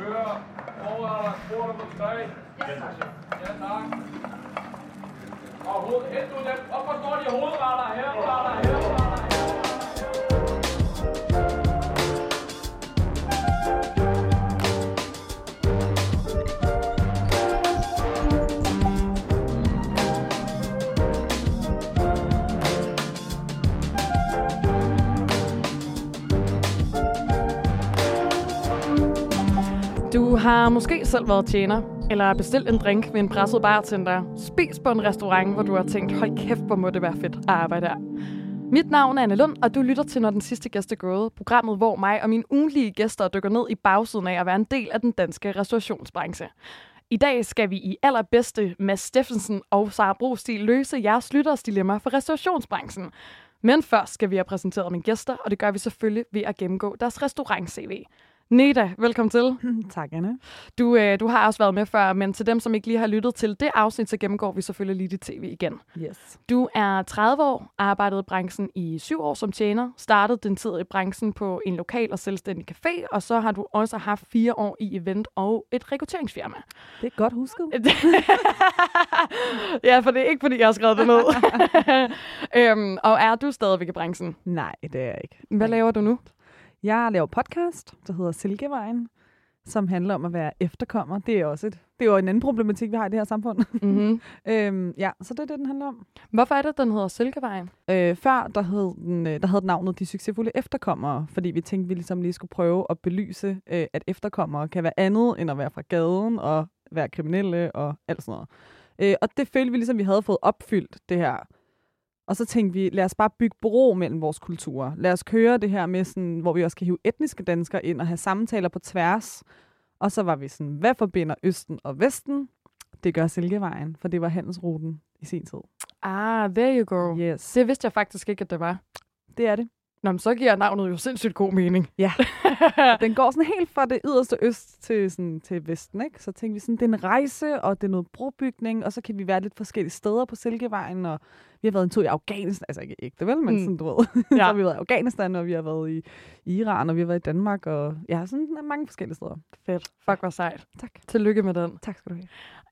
kører over kvoter på 3. Ja, tak. Ja, tak. Og hoved, helt ud. Op og står de hovedretter, herretter, herretter. Du har måske selv været tjener, eller bestilt en drink ved en presset bartender, spist på en restaurant, hvor du har tænkt, hold kæft, hvor må det være fedt at arbejde her. Mit navn er Anne Lund, og du lytter til Når den sidste gæst er gået, programmet, hvor mig og mine ugenlige gæster dykker ned i bagsiden af at være en del af den danske restaurationsbranche. I dag skal vi i allerbedste Mads Steffensen og Sara Brostil løse jeres lytteres dilemma for restaurationsbranchen. Men først skal vi have præsenteret mine gæster, og det gør vi selvfølgelig ved at gennemgå deres restaurant-CV. Neda, velkommen til. Tak, Anne. Du, øh, du har også været med før, men til dem, som ikke lige har lyttet til det afsnit, så gennemgår vi selvfølgelig lige dit tv igen. Yes. Du er 30 år, arbejdede i branchen i syv år som tjener, startede den tid i branchen på en lokal og selvstændig café, og så har du også haft fire år i event og et rekrutteringsfirma. Det er godt husket. ja, for det er ikke, fordi jeg har skrevet det ned. øhm, og er du stadigvæk i branchen? Nej, det er jeg ikke. Hvad laver du nu? Jeg laver podcast, der hedder Silkevejen, som handler om at være efterkommer. Det er også et, det er jo en anden problematik, vi har i det her samfund. Mm-hmm. øhm, ja, så det er det, den handler om. Hvorfor er det, den hedder Silkevejen? Øh, før, der hed, den, øh, der havde navnet De Succesfulde Efterkommere, fordi vi tænkte, vi ligesom lige skulle prøve at belyse, øh, at efterkommere kan være andet end at være fra gaden og være kriminelle og alt sådan noget. Øh, og det følte vi ligesom, vi havde fået opfyldt det her og så tænkte vi, lad os bare bygge bro mellem vores kulturer. Lad os køre det her med, sådan, hvor vi også kan hive etniske danskere ind og have samtaler på tværs. Og så var vi sådan, hvad forbinder Østen og Vesten? Det gør Silkevejen, for det var handelsruten i sin tid. Ah, there you go. Yes. Det vidste jeg faktisk ikke, at det var. Det er det. Nå, men så giver navnet jo sindssygt god mening. Ja. Den går sådan helt fra det yderste øst til, sådan, til vesten, ikke? Så tænkte vi sådan, det er en rejse, og det er noget brobygning, og så kan vi være lidt forskellige steder på Silkevejen, og vi har været en tur i Afghanistan, altså ikke ægte vel, men Mm. sådan, du ved. Ja. så har vi været i Afghanistan, og vi har været i Iran, og vi har været i Danmark, og ja, sådan mange forskellige steder. Fedt. Fuck, hvor sejt. Tak. Tillykke med den. Tak skal du have.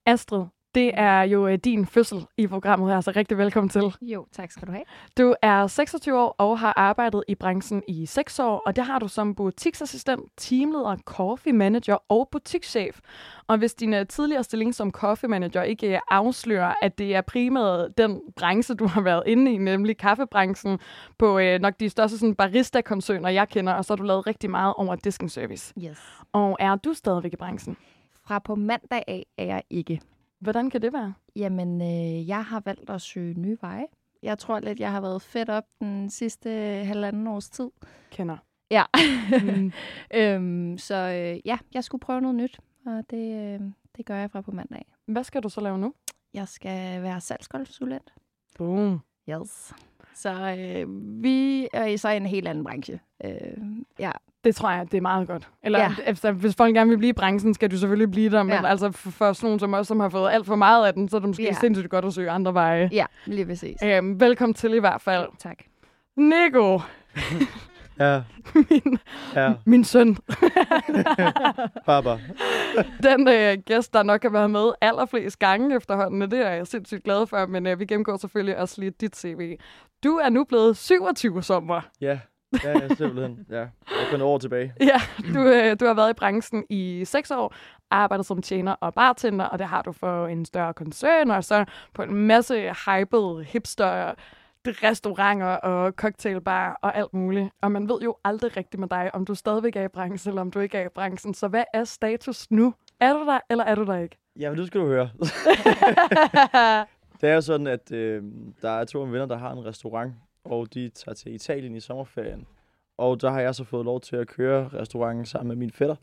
Astrid, det er jo øh, din fødsel i programmet her, så rigtig velkommen til. Jo, tak skal du have. Du er 26 år og har arbejdet i branchen i 6 år, og det har du som butiksassistent, teamleder, coffee manager og butikschef. Og hvis din øh, tidligere stilling som coffee manager ikke øh, afslører, at det er primært den branche, du har været inde i, nemlig kaffebranchen, på øh, nok de største sådan, barista-koncerner, jeg kender, og så har du lavet rigtig meget over disking service. Yes. Og er du stadigvæk i branchen? Fra på mandag af er jeg ikke. Hvordan kan det være? Jamen, øh, jeg har valgt at søge nye veje. Jeg tror lidt, jeg har været fedt op den sidste halvanden års tid. Kender. Ja. Mm. øhm, så øh, ja, jeg skulle prøve noget nyt, og det, øh, det gør jeg fra på mandag. Hvad skal du så lave nu? Jeg skal være salgskonsulent. Boom. Yes. Så øh, vi er så i en helt anden branche. Øh, ja, Det tror jeg, det er meget godt. Eller Ja. efter, hvis folk gerne vil blive i branchen, skal du selvfølgelig blive der. Men Ja. altså for, for sådan nogen som os, som har fået alt for meget af den, så er det måske Ja. sindssygt godt at søge andre veje. ja lige præcis. Øhm, velkommen til i hvert fald. Tak. Nico, Ja, min, ja, min søn. Baba. Den øh, gæst, der nok har været med allerflest gange efterhånden, det er jeg sindssygt glad for, men øh, vi gennemgår selvfølgelig også lige dit CV. Du er nu blevet 27 sommer. Ja, ja, simpelthen. Ja, jeg er kun år tilbage. Ja, du, øh, du har været i branchen i seks år, arbejdet som tjener og bartender, og det har du for en større koncern, og så på en masse hyped hipster restauranter og cocktailbar og alt muligt. Og man ved jo aldrig rigtigt med dig, om du stadigvæk er i branchen, eller om du ikke er i branchen. Så hvad er status nu? Er du der, eller er du der ikke? Ja, men nu skal du høre. Det er jo sådan, at øh, der er to af mine venner, der har en restaurant, og de tager til Italien i sommerferien. Og der har jeg så fået lov til at køre restauranten sammen med min fætter,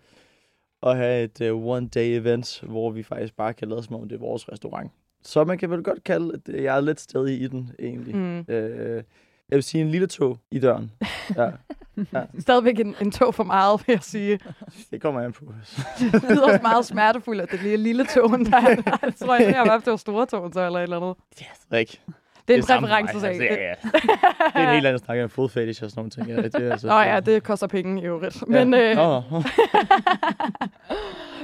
og have et uh, one-day event, hvor vi faktisk bare kan lade som om det er vores restaurant. Så man kan vel godt kalde, at øh, jeg er lidt stadig i den, egentlig. Mm. Øh, jeg vil sige en lille tog i døren. Ja, Stadigvæk en, en tog for meget, vil jeg sige. det kommer an på. Det lyder også meget smertefuldt, at det lige er lille togen, der er. Jeg tror, jeg har haft det var store togen, så eller et eller andet. Rik. Det er en mig. præferencesag. Altså, det, er, det er en helt anden snak end fodfetish og sådan nogle ting. Ja, det er, altså, Nå ja, det koster penge i øvrigt. Men, øh.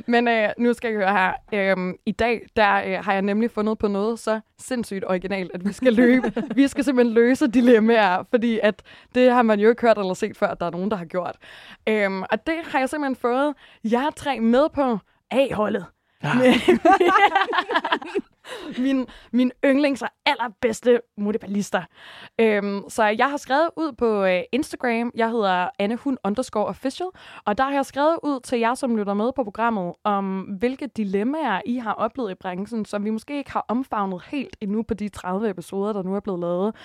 Men øh, nu skal jeg høre her. Øhm, I dag der øh, har jeg nemlig fundet på noget så sindssygt originalt, at vi skal løbe. vi skal simpelthen løse dilemmaer, fordi at det har man jo ikke hørt eller set før, at der er nogen, der har gjort. Øhm, og det har jeg simpelthen fået jer tre med på A-holdet. min, min yndlings og allerbedste modebalister. Øhm, så jeg har skrevet ud på øh, Instagram, jeg hedder Annehund underscore official, og der har jeg skrevet ud til jer, som lytter med på programmet, om hvilke dilemmaer I har oplevet i branchen, som vi måske ikke har omfavnet helt endnu på de 30 episoder, der nu er blevet lavet.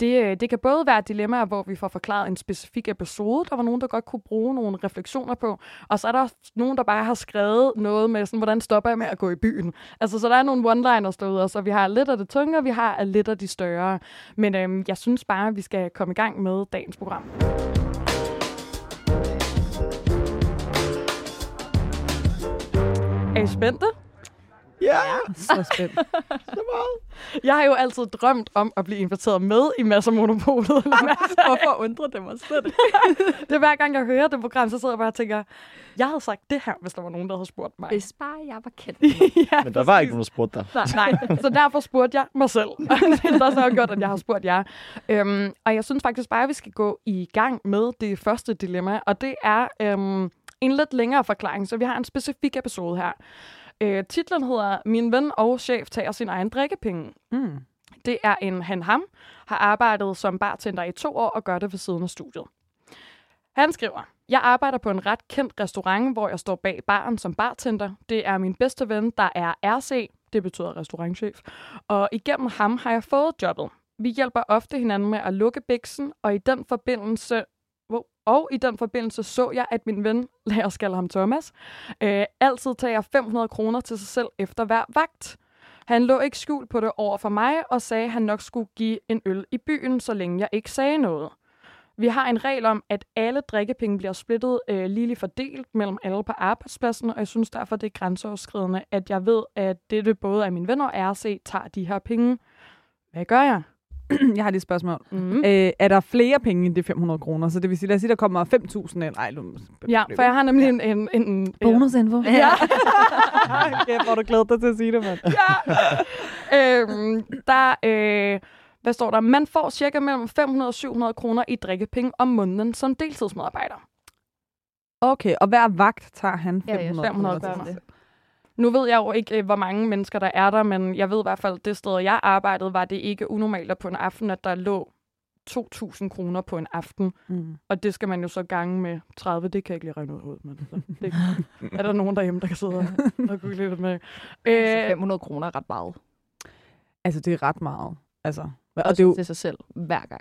Det, øh, det kan både være dilemmaer, hvor vi får forklaret en specifik episode, der var nogen, der godt kunne bruge nogle refleksioner på, og så er der også nogen, der bare har skrevet noget med, sådan, hvordan stopper jeg med at gå i byen? Altså, så der er nogle one-liners derude, så vi har lidt af det tunge, og vi har lidt af de større. Men øhm, jeg synes bare, at vi skal komme i gang med dagens program. Er I spændte? Ja, Så spændt. så meget. Jeg har jo altid drømt om at blive inviteret med i Masser Monopolet. Hvorfor undrer det mig slet ikke? Det er hver gang, jeg hører det program, så sidder jeg bare og tænker, jeg havde sagt det her, hvis der var nogen, der havde spurgt mig. Hvis bare jeg var kendt. ja, Men der var ikke nogen, der spurgte dig. Nej, så derfor spurgte jeg mig selv. det er så har gjort, at jeg har spurgt jer. Øhm, og jeg synes faktisk bare, at vi skal gå i gang med det første dilemma, og det er øhm, en lidt længere forklaring, så vi har en specifik episode her. Øh, titlen hedder Min ven og chef tager sin egen drikkepenge. Mm. Det er en han-ham, har arbejdet som bartender i to år og gør det ved siden af studiet. Han skriver, jeg arbejder på en ret kendt restaurant, hvor jeg står bag baren som bartender. Det er min bedste ven, der er RC, det betyder restaurantchef, og igennem ham har jeg fået jobbet. Vi hjælper ofte hinanden med at lukke biksen, og i den forbindelse Wow. Og i den forbindelse så jeg, at min ven, lad os kalde ham Thomas, øh, altid tager 500 kroner til sig selv efter hver vagt. Han lå ikke skjult på det over for mig og sagde, at han nok skulle give en øl i byen, så længe jeg ikke sagde noget. Vi har en regel om, at alle drikkepenge bliver splittet øh, ligeligt fordelt mellem alle på arbejdspladsen, og jeg synes derfor, det er grænseoverskridende, at jeg ved, at dette både af min venner og RC tager de her penge. Hvad gør jeg? Jeg har lige et spørgsmål. Mm. Øh, er der flere penge end de 500 kroner? Så det vil sige, lad os sige, der kommer 5.000 eller... Ej, nu... Ja, for jeg har nemlig en... en, en Bonusinfo. Ja. okay, hvor du glæder dig til at sige det, mand. øhm, der, øh, hvad står der? Man får cirka mellem 500 og 700 kroner i drikkepenge om måneden som deltidsmedarbejder. Okay, og hver vagt tager han Ja, ja, 500, 500 kroner Nu ved jeg jo ikke, øh, hvor mange mennesker der er der, men jeg ved i hvert fald, at det sted, jeg arbejdede, var det ikke unormalt at på en aften, at der lå 2.000 kroner på en aften. Mm. Og det skal man jo så gange med 30. Det kan jeg ikke lige regne ud. Men så, det, er der nogen derhjemme, der kan sidde og, og google lidt med. Altså, Øh, 500 kroner er ret meget. Altså, det er ret meget. Altså, og Og det er jo, til sig selv hver gang.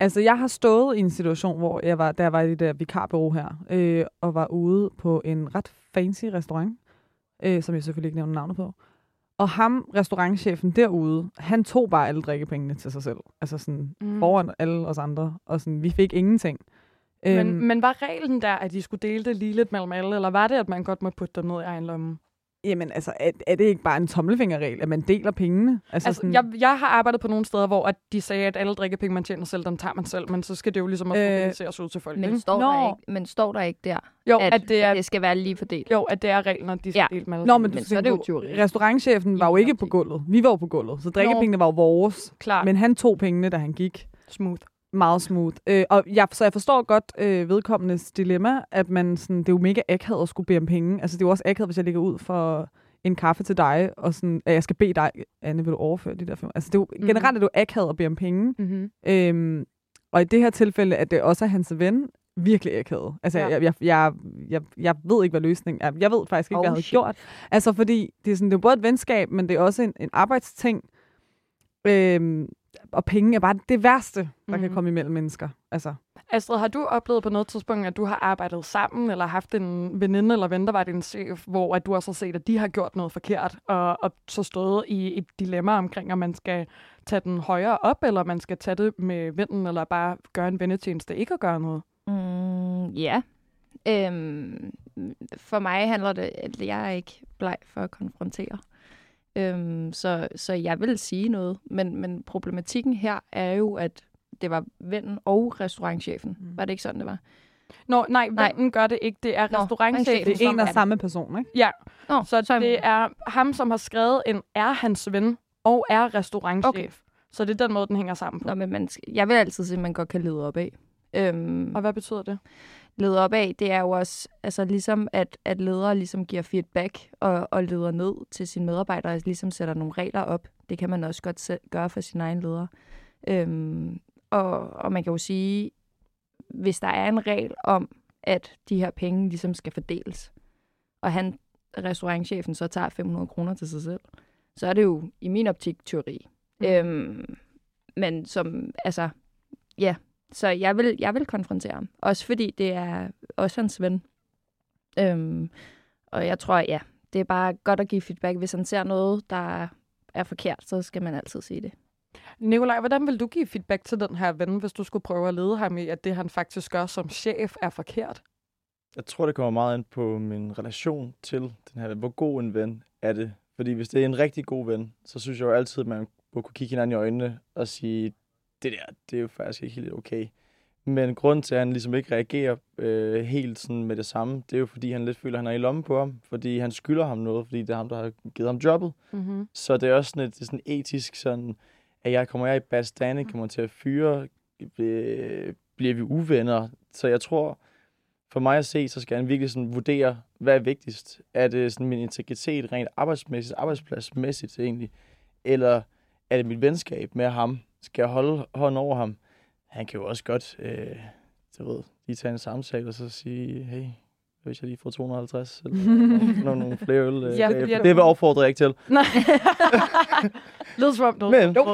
altså, jeg har stået i en situation, hvor jeg var, der var i det der vikarbureau her, øh, og var ude på en ret fancy restaurant, øh, som jeg selvfølgelig ikke nævner navnet på. Og ham, restaurantchefen derude, han tog bare alle drikkepengene til sig selv. Altså sådan Mm. foran alle os andre. Og sådan, vi fik ingenting. men, Øhm, men var reglen der, at de skulle dele det lige lidt mellem alle, eller var det, at man godt må putte dem ned i egen lomme? Jamen, altså, er, er det ikke bare en tommelfingerregel, at man deler pengene? Altså, Altså, jeg, jeg har arbejdet på nogle steder, hvor at de sagde, at alle drikkepenge, man tjener selv, dem tager man selv, men så skal det jo ligesom også Øh, organiseres ud til folk. Men ikke? står, der ikke, men står der ikke der, Jo, at, at, det er, at det skal være lige fordelt? jo, at det er reglerne, at de skal Ja. dele med. Nå, men, Men du så er det jo tyveri. Restaurantchefen var jo ikke på gulvet. Vi var jo på gulvet, så drikkepengene var jo vores. Klart, Men han tog pengene, da han gik. smooth. Meget smooth. Øh, og jeg, så jeg forstår godt øh, vedkommendes dilemma, at man sådan, det er jo mega akavet at skulle bede om penge. Altså, det er jo også akavet, hvis jeg ligger ud for en kaffe til dig, og sådan, at jeg skal bede dig, Anne, vil du overføre de der fem? Altså, det er jo, Mhm. generelt er det jo akavet at bede om penge. Mm-hmm. Øhm, og i det her tilfælde, at det også er hans ven, virkelig akavet. Altså, Ja. ja. jeg, jeg, jeg, jeg, jeg ved ikke, hvad løsningen er. Jeg ved faktisk ikke, Oh, hvad jeg havde shit. gjort. Altså, fordi det er, sådan, det er både et venskab, men det er også en, en arbejdsting. Øhm, og penge er bare det værste, der mm. Mhm. kan komme imellem mennesker. Altså, Astrid, har du oplevet på noget tidspunkt, at du har arbejdet sammen, eller haft en veninde eller ven, der var din chef, hvor at du også har set, at de har gjort noget forkert, og, og så stået i et dilemma omkring, om man skal tage den højere op, eller man skal tage det med vennen, eller bare gøre en vennetjeneste, ikke at gøre noget? Mm, ja. Øhm, for mig handler det, at jeg er ikke bleg for at konfrontere. Øhm, så, så jeg vil sige noget. Men, men problematikken her er jo, at det var vennen og restaurantchefen. Mm. Var det ikke sådan, det var? Nå, nej, Nej. vennen gør det ikke. Det er Nå, restaurantchefen, Det er en og samme person, ikke? Ja, Nå, så det er ham, som har skrevet en er hans ven og er restaurantchef. Okay. Så det er den måde, den hænger sammen på. Nå, men man, jeg vil altid sige, at man godt kan lede op af. Øhm, Og hvad betyder det? Lede op af, det er jo også altså ligesom, at, at ledere ligesom giver feedback og, og leder ned til sine medarbejdere, og ligesom sætter nogle regler op. Det kan man også godt selv gøre for sin egen leder. Øhm, og, og man kan jo sige, hvis der er en regel om, at de her penge ligesom skal fordeles, og han, restaurantchefen, så tager 500 kroner til sig selv, så er det jo i min optik teori. Mm. Øhm, men som, altså, ja, så jeg vil, jeg vil konfrontere ham. Også fordi det er også hans ven. Øhm, og jeg tror, ja, det er bare godt at give feedback. Hvis han ser noget, der er forkert, så skal man altid sige det. Nikolaj, hvordan vil du give feedback til den her ven, hvis du skulle prøve at lede ham i, at det, han faktisk gør som chef, er forkert? Jeg tror, det kommer meget ind på min relation til den her, hvor god en ven er det. Fordi hvis det er en rigtig god ven, så synes jeg jo altid, at man må kunne kigge hinanden i øjnene og sige, det der, det er jo faktisk ikke helt okay. Men grunden til, at han ligesom ikke reagerer øh, helt sådan med det samme, det er jo fordi, han lidt føler, at han er i lommen på ham. Fordi han skylder ham noget, fordi det er ham, der har givet ham jobbet. Mm-hmm. Så det er også sådan, et, det er sådan etisk sådan, at jeg kommer jeg i bad standing, kommer til at fyre, øh, bliver vi uvenner. Så jeg tror, for mig at se, så skal han virkelig sådan vurdere, hvad er vigtigst. Er det sådan min integritet rent arbejdsmæssigt, arbejdspladsmæssigt egentlig? Eller er det mit venskab med ham? Skal holde hånden over ham? Han kan jo også godt, øh, jeg ved, lige tage en samtale og så sige, hey, hvis jeg lige får 250, eller nogle, nogle flere øl. Øh, Ja, ja. det vil opfordre jeg ikke til. Nej. Lød som om, du Men-.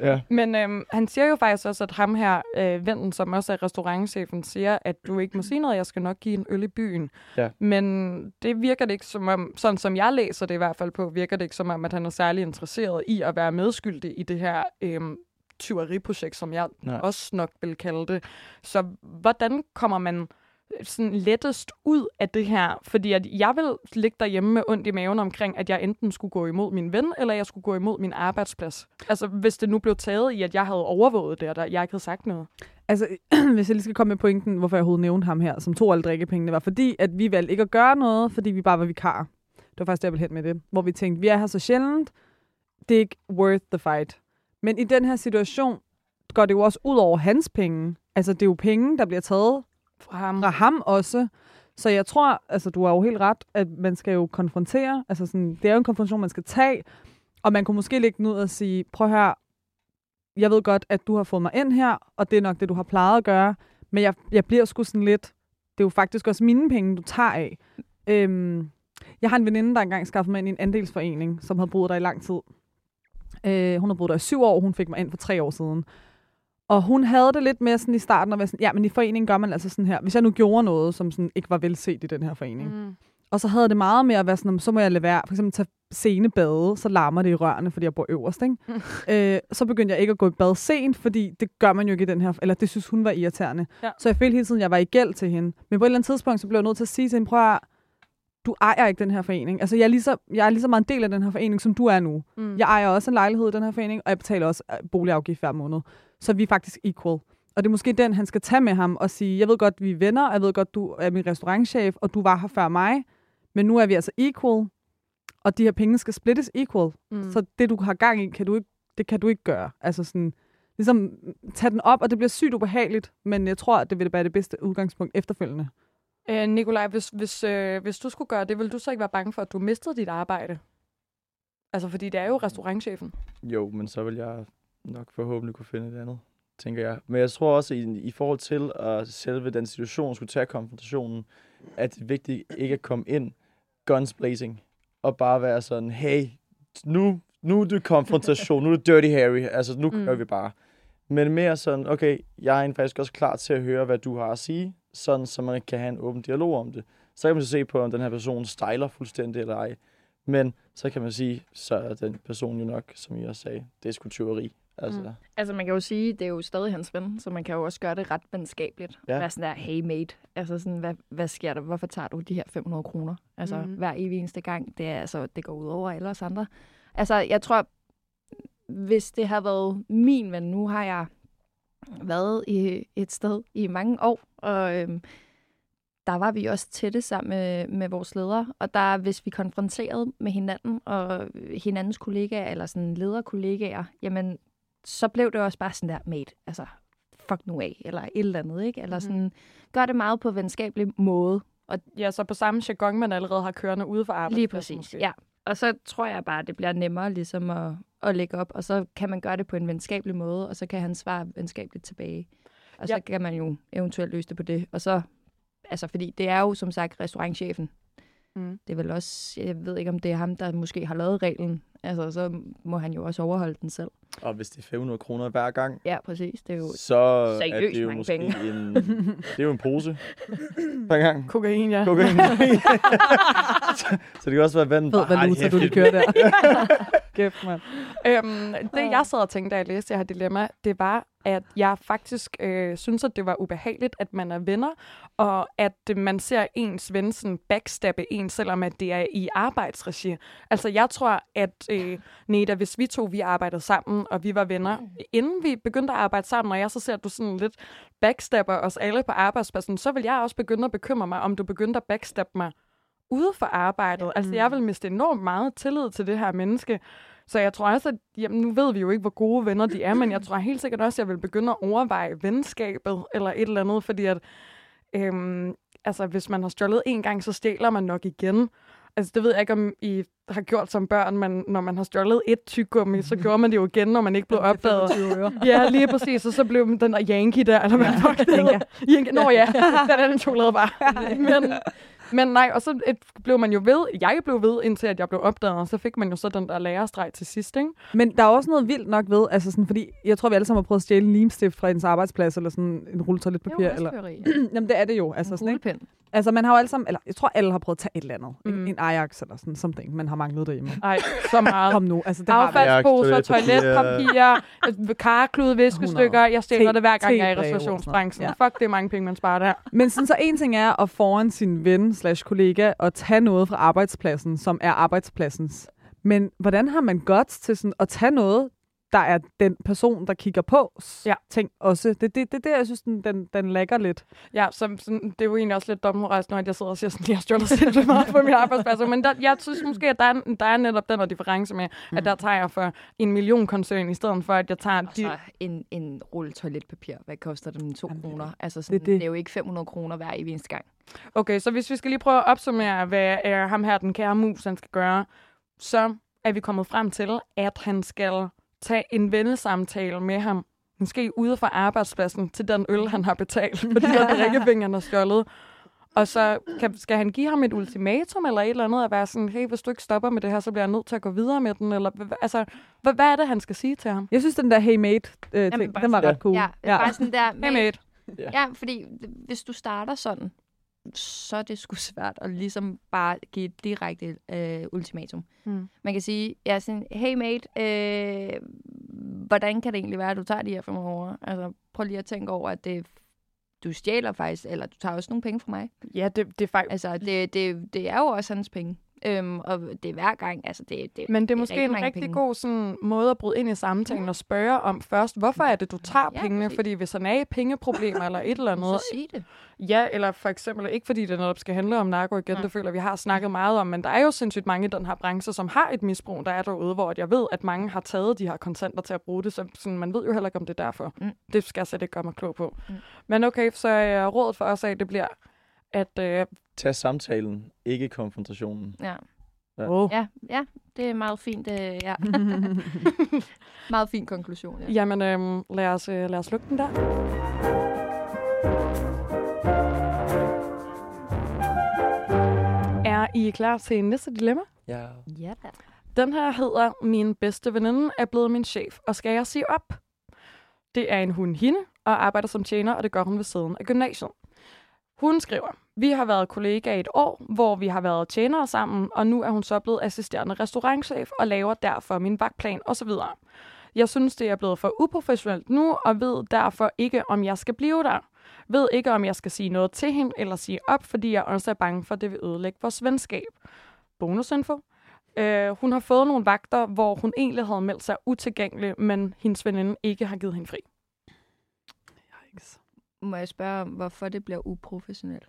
Ja. Men øhm, han siger jo faktisk også, at ham her, øh, vennen, som også er restaurantchefen, siger, at du ikke må sige noget, jeg skal nok give en øl i byen. Ja. Men det virker det ikke som om, sådan som jeg læser det i hvert fald på, virker det ikke som om, at han er særlig interesseret i at være medskyldig i det her øhm, tyveriprojekt, som jeg Nej. også nok vil kalde det. Så hvordan kommer man sådan lettest ud af det her? Fordi at jeg vil ligge derhjemme med ondt i maven omkring, at jeg enten skulle gå imod min ven, eller jeg skulle gå imod min arbejdsplads. Altså, hvis det nu blev taget i, at jeg havde overvåget det, og der, jeg ikke havde sagt noget. Altså, hvis jeg lige skal komme med pointen, hvorfor jeg overhovedet nævnte ham her, som tog alle drikkepengene, var fordi, at vi valgte ikke at gøre noget, fordi vi bare var vikarer. Det var faktisk det, jeg ville hen med det. Hvor vi tænkte, vi er her så sjældent, det er ikke worth the fight. Men i den her situation går det jo også ud over hans penge. Altså, det er jo penge, der bliver taget fra ham. fra ham også. Så jeg tror, altså du har jo helt ret, at man skal jo konfrontere. Altså sådan, det er jo en konfrontation, man skal tage. Og man kunne måske lægge den ud og sige, prøv her, jeg ved godt, at du har fået mig ind her, og det er nok det, du har plejet at gøre. Men jeg, jeg bliver sgu sådan lidt, det er jo faktisk også mine penge, du tager af. Øhm, jeg har en veninde, der engang skaffede mig ind i en andelsforening, som havde boet der i lang tid. Øh, hun har boet der i syv år, hun fik mig ind for tre år siden. Og hun havde det lidt med sådan i starten at være sådan, ja, men i foreningen gør man altså sådan her. Hvis jeg nu gjorde noget, som sådan ikke var velset i den her forening. Mm. Mm. Og så havde det meget med at være sådan, så må jeg lade være. For eksempel tage sene bade, så larmer det i rørene, fordi jeg bor øverst. Ikke? øh, så begyndte jeg ikke at gå i bad sent, fordi det gør man jo ikke i den her, eller det synes hun var irriterende. Ja. Så jeg følte hele tiden, at jeg var i gæld til hende. Men på et eller andet tidspunkt, så blev jeg nødt til at sige til hende, prøv at, du ejer ikke den her forening. Altså, jeg er, lige så, jeg er lige så meget en del af den her forening, som du er nu. Mm. Jeg ejer også en lejlighed i den her forening, og jeg betaler også øh, boligafgift hver måned. Så vi er faktisk equal. Og det er måske den, han skal tage med ham og sige, jeg ved godt, vi er venner, jeg ved godt, du er min restaurantchef, og du var her før mig, men nu er vi altså equal, og de her penge skal splittes equal. Mm. Så det, du har gang i, kan du ikke, det kan du ikke gøre. Altså sådan, ligesom tage den op, og det bliver sygt ubehageligt, men jeg tror, at det vil være det bedste udgangspunkt efterfølgende. Øh, Nikolaj, hvis, hvis, øh, hvis du skulle gøre det, ville du så ikke være bange for, at du mistede dit arbejde? Altså, fordi det er jo restaurantchefen. Jo, men så vil jeg nok forhåbentlig kunne finde et andet, tænker jeg. Men jeg tror også, i, i forhold til at selve den situation skulle tage konfrontationen, at det er vigtigt ikke at komme ind guns blazing, og bare være sådan, hey, nu, nu er det konfrontation, nu er det Dirty Harry, altså nu Mm. gør vi bare. Men mere sådan, okay, jeg er faktisk også klar til at høre, hvad du har at sige, sådan så man kan have en åben dialog om det. Så kan man så se på, om den her person stejler fuldstændig eller ej. Men så kan man sige, så er den person jo nok, som jeg også sagde, det er sgu tyveri. Altså, Mm. Altså, man kan jo sige, det er jo stadig hans ven, så man kan jo også gøre det ret venskabeligt. Ja. Være sådan der, hey mate, altså sådan, hvad, hvad sker der? Hvorfor tager du de her 500 kroner? Altså, mm. hver evig eneste gang, det, er, altså, det går ud over alle os andre. Altså, jeg tror, hvis det har været min ven, nu har jeg været i et sted i mange år, og øhm, der var vi også tætte sammen med, med vores ledere, og der, hvis vi konfronterede med hinanden og hinandens kollegaer, eller sådan lederkollegaer, jamen, så blev det også bare sådan der, mate, altså, fuck nu af, eller et eller andet, ikke? Eller sådan, gør det meget på venskabelig måde. Ja, så på samme jargon, man allerede har kørende ude for arbejdspladsen. Lige præcis, måske. ja. Og så tror jeg bare, at det bliver nemmere ligesom at, at lægge op, og så kan man gøre det på en venskabelig måde, og så kan han svare venskabeligt tilbage. Og så Ja. kan man jo eventuelt løse det på det. Og så, altså fordi det er jo som sagt restaurantchefen. Mm. Det er vel også, jeg ved ikke om det er ham, der måske har lavet reglen. Altså så må han jo også overholde den selv. Og hvis det er 500 kroner hver gang, Ja, præcis. Det er jo så er seriøst det jo mange måske penge. en, det er jo en pose per gang. Kokain, ja. Kokain. så, så det kan også være vand. Fed valuta, du lige kører der. Kæft, mand. Øhm, det, jeg sad og tænkte, da jeg læste det her dilemma, det var, at jeg faktisk øh, synes, at det var ubehageligt, at man er venner, og at øh, man ser ens ven sådan backstabbe en, selvom at det er i arbejdsregi. Altså, jeg tror, at øh, Neda, hvis vi to vi arbejdede sammen, og vi var venner, inden vi begyndte at arbejde sammen, og jeg så ser, at du sådan lidt backstabber os alle på arbejdspladsen, så vil jeg også begynde at bekymre mig, om du begyndte at backstabbe mig ude for arbejdet. Altså, jeg vil miste enormt meget tillid til det her menneske. Så jeg tror også, at jamen, nu ved vi jo ikke, hvor gode venner de er, men jeg tror helt sikkert også, at jeg vil begynde at overveje venskabet eller et eller andet, fordi at øhm, altså, hvis man har stjålet en gang, så stjæler man nok igen. Altså, det ved jeg ikke, om I har gjort som børn, men når man har stjålet et tyggegummi, så gjorde man det jo igen, når man ikke blev opdaget. Ja, lige præcis. Og så blev man den der Yankee der, eller hvad fuck det. Nå ja, den er den chokolade bare. Men, men nej, og så et, blev man jo ved, jeg blev ved, indtil at jeg blev opdaget, og så fik man jo så den der lærerstreg til sidst, ikke? Men der er også noget vildt nok ved, altså sådan, fordi jeg tror, vi alle sammen har prøvet at stjæle en limstift fra ens arbejdsplads, eller sådan en rulle toiletpapir. Eller, jamen, det er det jo. Altså, Altså, sådan, ikke? Altså, man har jo alle sammen, eller jeg tror, alle har prøvet at tage et eller andet. Mm. En, en Ajax eller sådan something, man har manglet derhjemme. Ej, så meget. Kom nu, altså det. Affaldsposer, toiletpapir. karklude, viskestykker. Jeg stjæler det hver gang, jeg er i restaurationsbranchen. noget. Fuck, det er mange penge, man sparer der. Men sådan, så en ting er at foran sin ven slash kollega og tage noget fra arbejdspladsen, som er arbejdspladsens. Men hvordan har man godt til sådan at tage noget, der er den person, der kigger på Ja. ting også? Det er det, det, det, jeg synes, den, den, den lægger lidt. Ja, så, sådan, det er jo egentlig også lidt dommerejst, når jeg sidder og siger sådan, at jeg har stjålet sindssygt meget på min arbejdsplads. Men der, jeg synes måske, at der er, der er netop den her difference med, mm. at der tager jeg for en million koncern, i stedet for, at jeg tager Og de... så en, en rulle toiletpapir. Hvad koster den? 2 Jamen, det er kroner. Altså det er sådan, det, det. det er jo ikke 500 kroner hver evig eneste gang. Okay, så hvis vi skal lige prøve at opsummere, hvad er ham her, den kære mus, han skal gøre, så er vi kommet frem til, at han skal tage en vennesamtale med ham, måske ude fra arbejdspladsen, til den øl, han har betalt, fordi han har stjålet. Og så kan, skal han give ham et ultimatum eller et eller andet, at være sådan, hey, hvis du ikke stopper med det her, så bliver jeg nødt til at gå videre med den, eller altså, hvad, hvad er det, han skal sige til ham? Jeg synes, den der hey mate øh, Jamen, ting, den var ret cool. Ja, ja. bare sådan der. Hey, mate. Ja, fordi hvis du starter sådan, så er det sgu svært at ligesom bare give et direkte øh, ultimatum. Mm. Man kan sige, ja, sådan, hey mate, øh, hvordan kan det egentlig være, at du tager de her 500 år? Altså, prøv lige at tænke over, at det, du stjæler faktisk, eller du tager også nogle penge fra mig. Ja, det, det er faktisk... Altså, det, det, det er jo også hans penge. Øhm, og det er hver gang, altså det, det Men det er er måske rigtig en rigtig penge. god sådan, måde at bryde ind i samtalen og spørge om først, hvorfor er det, du tager Ja, pengene? præcis. Fordi hvis han er i pengeproblemer eller et eller andet, så sig det. Ja, eller for eksempel ikke fordi det netop skal handle om narko igen, Nej. det føler vi har snakket meget om, men der er jo sindssygt mange i den her branche, som har et misbrug, der er derude, hvor jeg ved, at mange har taget de her kontanter til at bruge det, så sådan, man ved jo heller ikke, om det er derfor. Mm. Det skal jeg slet ikke gøre mig klog på. Mm. Men okay, så øh, rådet for os af, det bliver, at øh, Tag samtalen, ikke konfrontationen. Ja. Ja. oh. Ja, ja, det er meget fint. Øh, ja. meget fin konklusion. Ja. jamen øh, lad, os, øh, lad os lukke den der. Er I klar til næste dilemma? Ja. ja da. Den her hedder, min bedste veninde er blevet min chef, og skal jeg sige op? Det er en hun hende, og arbejder som tjener, og det gør hun ved siden af gymnasiet. Hun skriver, vi har været kollegaer i et år, hvor vi har været tjenere sammen, og nu er hun så blevet assisterende restaurantchef og laver derfor min vagtplan osv. Jeg synes, det er blevet for uprofessionelt nu, og ved derfor ikke, om jeg skal blive der. Ved ikke, om jeg skal sige noget til hende eller sige op, fordi jeg også er bange for, at det vil ødelægge vores venskab. Bonusinfo. Øh, hun har fået nogle vagter, hvor hun egentlig havde meldt sig utilgængelig, men hendes veninde ikke har givet hende fri. Må jeg spørge om, hvorfor det bliver uprofessionelt?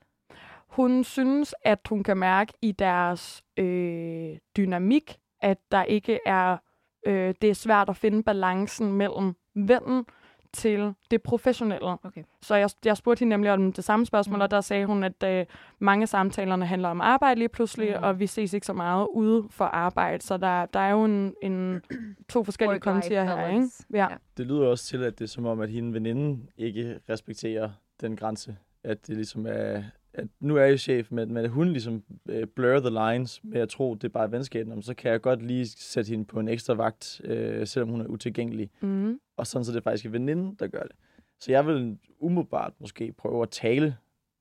Hun synes, at hun kan mærke i deres øh, dynamik, at der ikke er, øh, det er svært at finde balancen mellem vennen til det professionelle. Okay. Så jeg, jeg spurgte hende nemlig om det samme spørgsmål, Mm. og der sagde hun, at øh, mange af samtalerne handler om arbejde lige pludselig, Mm. og vi ses ikke så meget ude for arbejde. Så der, der er jo en, en to forskellige kontier her, ikke? Ja. Ja. Det lyder også til, at det er som om, at hende veninde ikke respekterer den grænse. At det ligesom er, at nu er jeg chef, men, men at hun ligesom øh, blur the lines med at tro, det er bare venskab, Nå, men så kan jeg godt lige sætte hende på en ekstra vagt, øh, selvom hun er utilgængelig. Mm. Og sådan så er det faktisk en veninde, der gør det. Så jeg vil umiddelbart måske prøve at tale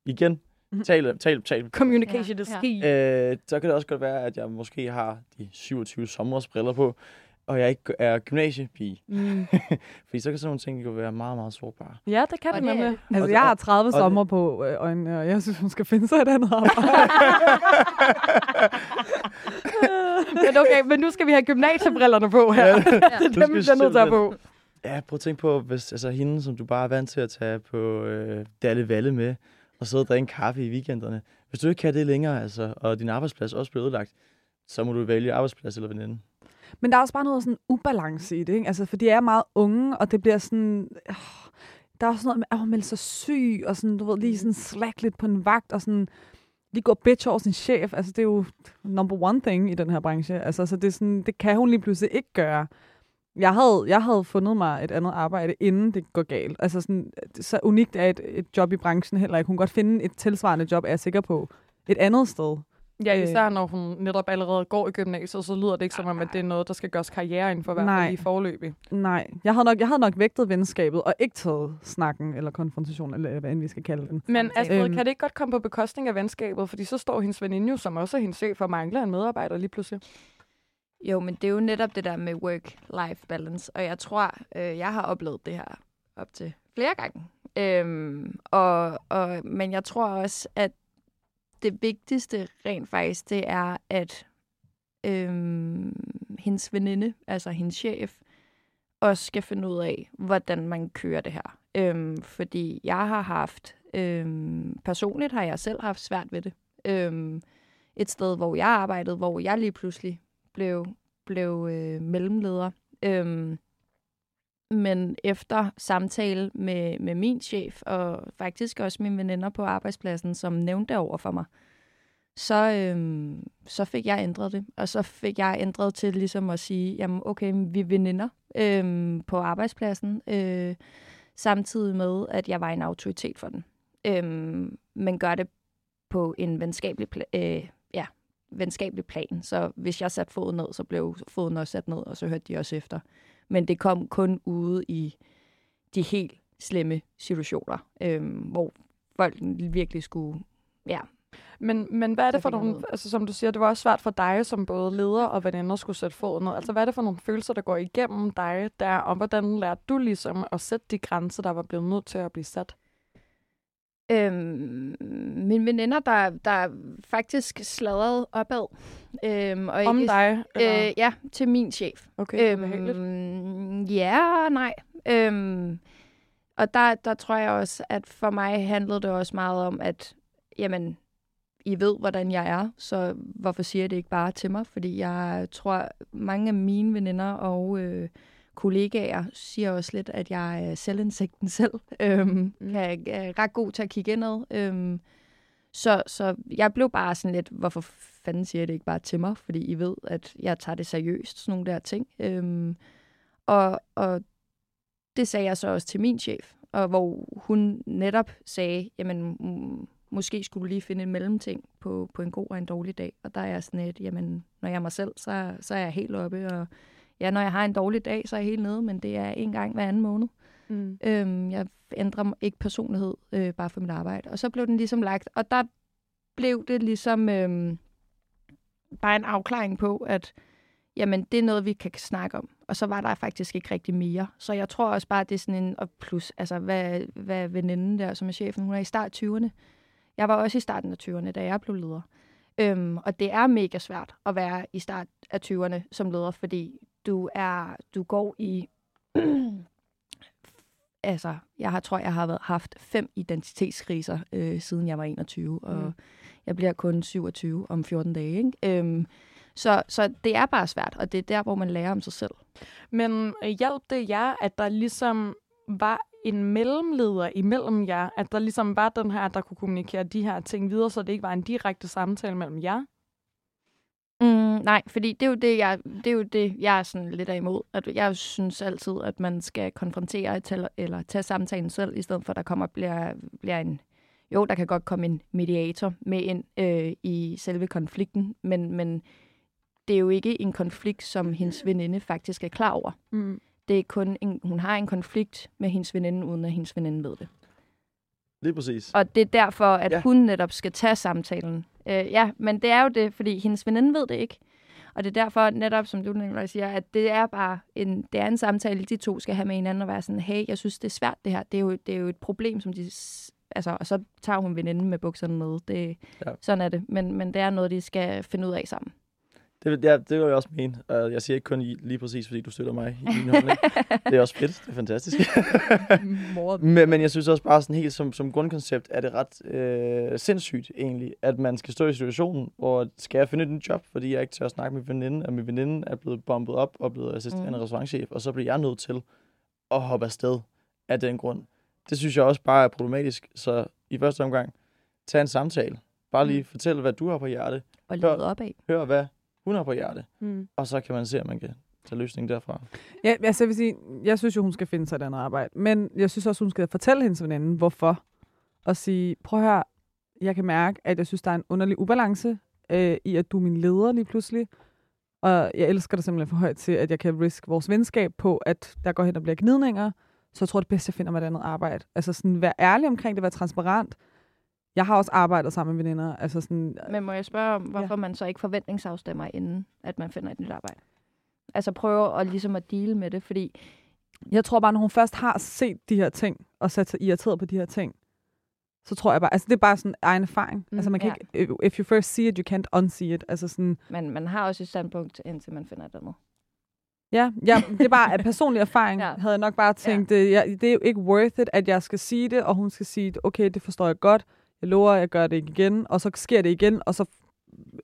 igen. Mhm. Tale, tale, tale. Communication Ja, is ja. key. Øh, så kan det også godt være, at jeg måske har de 27 sommersbriller på, og jeg ikke er gymnasiepige. Mm. Fordi så kan sådan nogle ting jo være meget, meget sårbare. Ja, det kan Og det nemlig. Altså, Og- jeg har 30 og- sommer på øh, øjnene, og jeg synes, hun skal finde sig et andet arbejde. men okay, men nu skal vi have gymnasiebrillerne på her. Ja, det er dem, vi skal bliver nødt til at få. Ja, prøv at tænke på, hvis altså, hende, som du bare er vant til at tage på øh, Dalle Valle med, og sidde og drikke kaffe i weekenderne. Hvis du ikke kan det længere, altså, og din arbejdsplads også bliver ødelagt, så må du vælge arbejdsplads eller veninde. Men der er også bare noget sådan ubalance i det, ikke? Altså, for de er meget unge, og det bliver sådan... Øh, der er også noget med at man sig syg, og sådan, du ved, lige sådan slack lidt på en vagt, og sådan lige gå bitch over sin chef. Altså, det er jo number one thing i den her branche. Altså, så det, er sådan, det kan hun lige pludselig ikke gøre. Jeg havde, jeg havde fundet mig et andet arbejde, inden det går galt. Altså, sådan, så unikt er et, et job i branchen heller ikke. Hun kan godt finde et tilsvarende job, er jeg sikker på, et andet sted. Ja, Øh. især når hun netop allerede går i gymnasiet, så lyder det ikke som om, at det er noget, der skal gøres karriere inden for, i hvert fald i forløbig. Nej, jeg havde, nok, jeg havde nok vægtet venskabet, og ikke taget snakken, eller konfrontation, eller hvad end vi skal kalde den. Men. Astrid, Øhm. kan det ikke godt komme på bekostning af venskabet? Fordi så står hendes veninde jo, som også er hendes chef, og mangler en medarbejder lige pludselig. Jo, men det er jo netop det der med work-life balance, og jeg tror, øh, jeg har oplevet det her op til flere gange. Øhm, og, og, men jeg tror også, at det vigtigste rent faktisk, det er, at øhm, hendes veninde, altså hendes chef, også skal finde ud af, hvordan man kører det her. Øhm, fordi jeg har haft, øhm, personligt har jeg selv haft svært ved det. Øhm, et sted, hvor jeg arbejdede, hvor jeg lige pludselig blev, blev øh, mellemleder. Øhm, men efter samtale med, med min chef, og faktisk også mine veninder på arbejdspladsen, som nævnte over for mig, så, øhm, så fik jeg ændret det. Og så fik jeg ændret til ligesom at sige, jamen okay, vi er veninder øhm, på arbejdspladsen, øh, samtidig med, at jeg var en autoritet for den. Øhm, men gør det på en venskabelig, pla- øh, ja, venskabelig plan. Så hvis jeg satte foden ned, så blev foden også sat ned, og så hørte de også efter. Men det kom kun ude i de helt slemme situationer, øhm, hvor folk virkelig skulle, ja, Men, men hvad er det for nogle, altså som du siger, det var også svært for dig som både leder og veninder skulle sætte foden ned. Altså hvad er det for nogle følelser, der går igennem dig der, og hvordan lærte du ligesom at sætte de grænser, der var blevet nødt til at blive sat? Øhm, mine veninder, der, der faktisk sladrede opad. Øhm, og Om ikke, dig? Eller? Øh, ja, til min chef. okay, øhm, ja nej. Øhm, og der, der tror jeg også, at for mig handlede det også meget om, at jamen, I ved, hvordan jeg er, så hvorfor siger I det ikke bare til mig? Fordi jeg tror, mange af mine veninder og øh, kollegaer siger også lidt, at jeg er selvindsigten selv. Øhm, Mm. jeg er ret god til at kigge indad. Øhm, så, så jeg blev bare sådan lidt, hvorfor fanden siger I det ikke bare til mig? Fordi I ved, at jeg tager det seriøst, sådan nogle der ting. Øhm, og, og det sagde jeg så også til min chef, og hvor hun netop sagde, jamen måske skulle du lige finde en mellemting på, på en god og en dårlig dag. Og der er jeg sådan et, jamen når jeg er mig selv, så, så er jeg helt oppe, og ja, når jeg har en dårlig dag, så er jeg helt nede, men det er en gang hver anden måned. mm. Øhm, jeg ændrer ikke personlighed øh, bare for mit arbejde. Og så blev den ligesom lagt, og der blev det ligesom øhm, bare en afklaring på, at jamen, det er noget, vi kan snakke om. og så var der faktisk ikke rigtig mere. Så jeg tror også bare, det er sådan en... Og plus, altså, hvad, hvad veninden der, som er chefen, hun er i start 20'erne. Jeg var også i starten af 20'erne, da jeg blev leder. Øhm, og det er mega svært at være i start af 20'erne som leder, fordi du er du går i altså jeg har, tror jeg har været, haft fem identitetskriser øh, siden jeg var 21 og Mm. jeg bliver kun 27 om 14 dage, ikke? Øhm, så, så det er bare svært, og det er der, hvor man lærer om sig selv. Men øh, hjalp det jer, at der ligesom var en mellemleder imellem jer? At der ligesom var den her, der kunne kommunikere de her ting videre, så det ikke var en direkte samtale mellem jer? Mm, nej, fordi det er jo det, jeg, det er jo det, jeg er sådan lidt af imod. At jeg synes altid, at man skal konfrontere til, eller tage samtalen selv, i stedet for, at der kommer bliver, bliver en... Jo, der kan godt komme en mediator med ind øh, i selve konflikten, men, men det er jo ikke en konflikt, som hendes veninde faktisk er klar over. Mm. Det er kun en, hun har en konflikt med hendes veninde, uden at hendes veninde ved det. Lige præcis. Og det er derfor, at Ja. hun netop skal tage samtalen. Øh, ja, men det er jo det, fordi hendes veninde ved det ikke. Og det er derfor netop, som du nemlig siger, at det er bare en, det er en samtale, de to skal have med hinanden og være sådan, hey, jeg synes, det er svært det her. Det er jo, det er jo et problem, som de... Altså, og så tager hun veninden med bukserne med. Det, ja. Sådan er det. Men, men det er noget, de skal finde ud af sammen. Det, ja, det vil jeg også mene. Og jeg siger ikke kun lige præcis, fordi du støtter mig i min holdning. det er også fedt. Det er fantastisk. men, men jeg synes også bare sådan helt som, som grundkoncept, er det ret øh, sindssygt egentlig, at man skal stå i situationen, hvor skal jeg finde et job, fordi jeg ikke tør at snakke med min veninde, og min veninde er blevet bombet op og blevet assisterende Mm. restaurantchef, og så bliver jeg nødt til at hoppe afsted af den grund. Det synes jeg også bare er problematisk. Så i første omgang, tag en samtale. Bare lige Mm. fortæl, hvad du har på hjerte. Og lede op af. Hør, hvad hun har på hjerte. Mm. Og så kan man se, om man kan tage løsningen derfra. Ja, altså, jeg vil sige, jeg synes jo, hun skal finde sig et andet arbejde. Men jeg synes også, hun skal fortælle hendes veninde, hvorfor. Og sige, prøv at høre, jeg kan mærke, at jeg synes, der er en underlig ubalance øh, i, at du er min leder lige pludselig. Og jeg elsker dig simpelthen for højt til, at jeg kan riske vores venskab på, at der går hen og bliver gnidninger. Så jeg tror, det bedste, jeg finder mig et andet arbejde. Altså sådan, være ærlig omkring det, være transparent. Jeg har også arbejdet sammen med veninder. Altså sådan, Men må jeg spørge om, hvorfor ja. man så ikke forventningsafstemmer, inden at man finder et nyt arbejde? Altså prøve at, ligesom at deal med det, fordi Jeg tror bare, når hun først har set de her ting, og sat sig irriteret på de her ting, så tror jeg bare, altså det er bare sådan egen erfaring. Mm, altså man kan ja. ikke, if you first see it, you can't unsee it. Altså sådan, man, man har også et standpunkt, indtil man finder et andet. ja, ja, det er bare af personlig erfaring, ja. Ja. havde jeg nok bare tænkt, ja. det, jeg, det er jo ikke worth it, at jeg skal sige det, og hun skal sige, okay, det forstår jeg godt, jeg lover, jeg gør det ikke igen, og så sker det igen, og så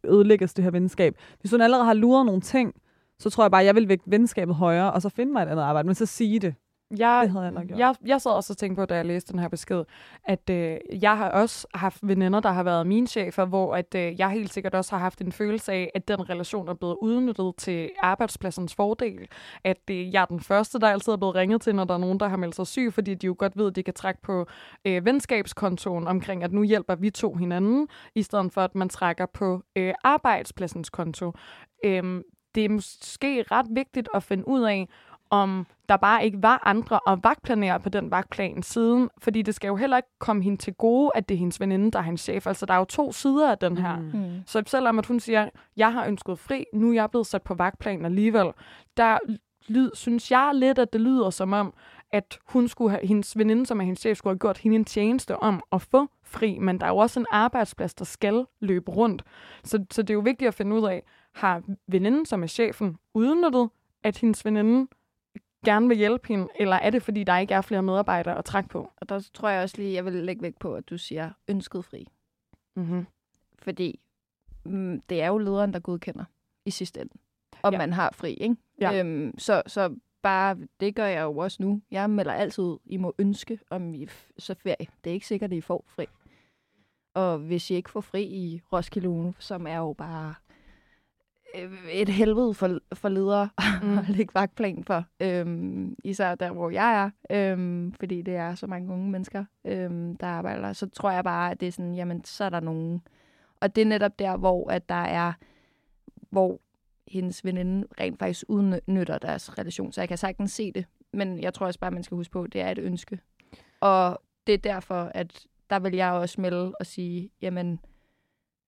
ødelægges det her venskab. Hvis hun allerede har luret nogle ting, så tror jeg bare, jeg vil vække venskabet højere, og så finde mig et andet arbejde, men så sige det. Jeg, Det havde jeg nok gjort. jeg, jeg sad også og tænkte på, da jeg læste den her besked, at øh, jeg har også haft veninder, der har været mine chefer, hvor at, øh, jeg helt sikkert også har haft en følelse af, at den relation er blevet udnyttet til arbejdspladsens fordel. At øh, jeg er den første, der altid er blevet ringet til, når der er nogen, der har meldt sig syg, fordi de jo godt ved, at de kan trække på øh, venskabskontoen omkring, at nu hjælper vi to hinanden, i stedet for, at man trækker på øh, arbejdspladsens konto. Øhm, det er måske ret vigtigt at finde ud af, om der bare ikke var andre at vagtplanere på den vagtplan siden, fordi det skal jo heller ikke komme hende til gode, at det er hendes veninde, der er hendes chef. Altså, der er jo to sider af den her. Mm. Mm. Så selvom at hun siger, jeg har ønsket fri, nu er jeg blevet sat på vagtplan alligevel, der lyd, synes jeg lidt, at det lyder som om, at hun skulle have, hendes veninde, som er hendes chef, skulle have gjort hende en tjeneste om at få fri, men der er jo også en arbejdsplads, der skal løbe rundt. Så, så det er jo vigtigt at finde ud af, har veninden, som er chefen, udnyttet, at hendes veninde gerne vil hjælpe hende, eller er det, fordi der ikke er flere medarbejdere at trække på? Og der tror jeg også lige, jeg vil lægge vægt på, at du siger ønsket fri. Mm-hmm. Fordi mm, det er jo lederen, der godkender i sidste ende, om Ja. man har fri. Ikke? Ja. Øhm, så, så bare, det gør jeg jo også nu. Jeg melder altid ud, I må ønske om I så ferie. Det er ikke sikkert, at I får fri. Og hvis I ikke får fri i Roskilde Uge, som er jo bare et helvede for, for ledere Mm. at lægge vagtplan for. Øhm, især der, hvor jeg er. Øhm, fordi det er så mange unge mennesker, øhm, der arbejder der. Så tror jeg bare, at det er sådan, jamen, så er der nogen. Og det er netop der, hvor at der er, hvor hendes veninde rent faktisk udnytter deres relation. Så jeg kan sagtens se det. Men jeg tror også bare, man skal huske på, at det er et ønske. Og det er derfor, at der vil jeg også melde og sige, jamen,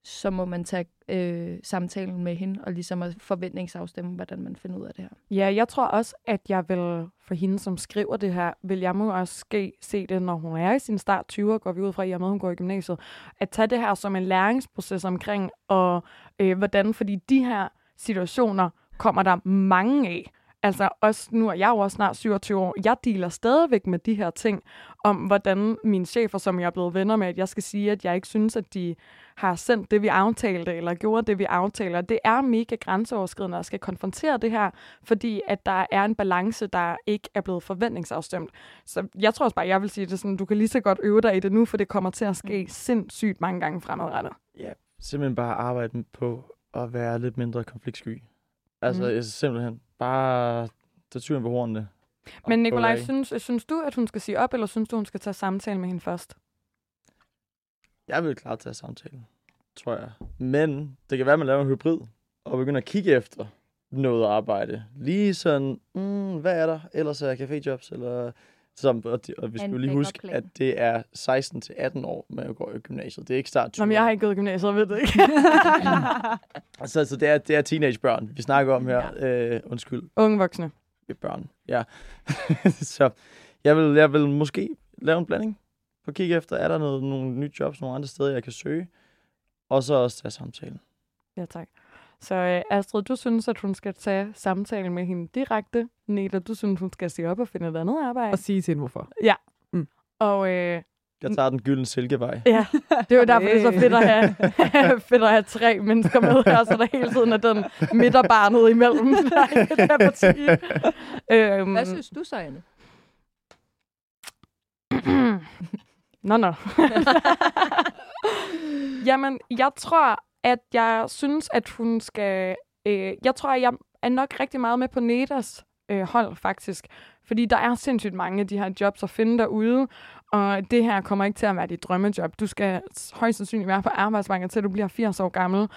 så må man tage øh, samtalen med hende, og ligesom at forventningsafstemme, hvordan man finder ud af det her. Ja, jeg tror også, at jeg vil, for hende, som skriver det her, vil jeg må også ske, se det, når hun er i sin start 20'er, går vi ud fra, i og med, hun går i gymnasiet, at tage det her som en læringsproces omkring, og øh, hvordan, fordi de her situationer kommer der mange af. Altså også nu er jeg jo også snart 27 år. Jeg dealer stadigvæk med de her ting, om hvordan mine chefer, som jeg er blevet venner med, at jeg skal sige, at jeg ikke synes, at de har sendt det, vi aftalte, eller gjorde det, vi aftaler. Det er mega grænseoverskridende at skal konfrontere det her, fordi at der er en balance, der ikke er blevet forventningsafstemt. Så jeg tror også bare, jeg vil sige det sådan, du kan lige så godt øve dig i det nu, for det kommer til at ske sindssygt mange gange fremadrettet. Ja, simpelthen bare arbejde på at være lidt mindre konfliktsky. Altså, Mm. mm. simpelthen bare tage tyren på hornene. Men Nikolaj, synes, synes du, at hun skal sige op, eller synes du, hun skal tage samtale med hende først? Jeg vil klart tage samtalen, tror jeg. Men det kan være, at man laver en hybrid, og begynder at kigge efter noget arbejde. Lige sådan, mm, hvad er der? Ellers er caféjobs, eller... Som, og, de, og vi skal jo lige huske, plan. at det er 16 til 18 år, man går i gymnasiet. Det er ikke start 20. Nå, men jeg har ikke gået i gymnasiet, jeg ved det ikke. Altså, så det er, det er teenagebørn, vi snakker om her. Ja. Øh, undskyld, Unge voksne. børn. Ja. så jeg vil, jeg vil måske lave en blanding. For at kigge efter, er der noget, nogle nye jobs nogle andre steder, jeg kan søge. Og så også tage samtalen. Ja, tak. Så øh, Astrid, du synes, at hun skal tage samtale med hende direkte. Neda, du synes, hun skal sige op og finde et andet arbejde. Og sige til hende, hvorfor. Og øh, Jeg tager den gyldne silkevej. ja, det er jo derfor, det er så fedt at have, fedt at have tre mennesker med her, så der hele tiden er den midterbarnet imellem. Der er i det her parti. Øhm, Hvad synes du så, Anne? Nå, nå. Jamen, jeg tror, at jeg synes, at hun skal... Øh, jeg tror, at jeg er nok rigtig meget med på Nedas øh, hold, faktisk. Fordi der er sindssygt mange af de her jobs at finde derude, og det her kommer ikke til at være dit drømmejob. Du skal højst sandsynligt være på arbejdsmarkedet, til du bliver 80 år gammel.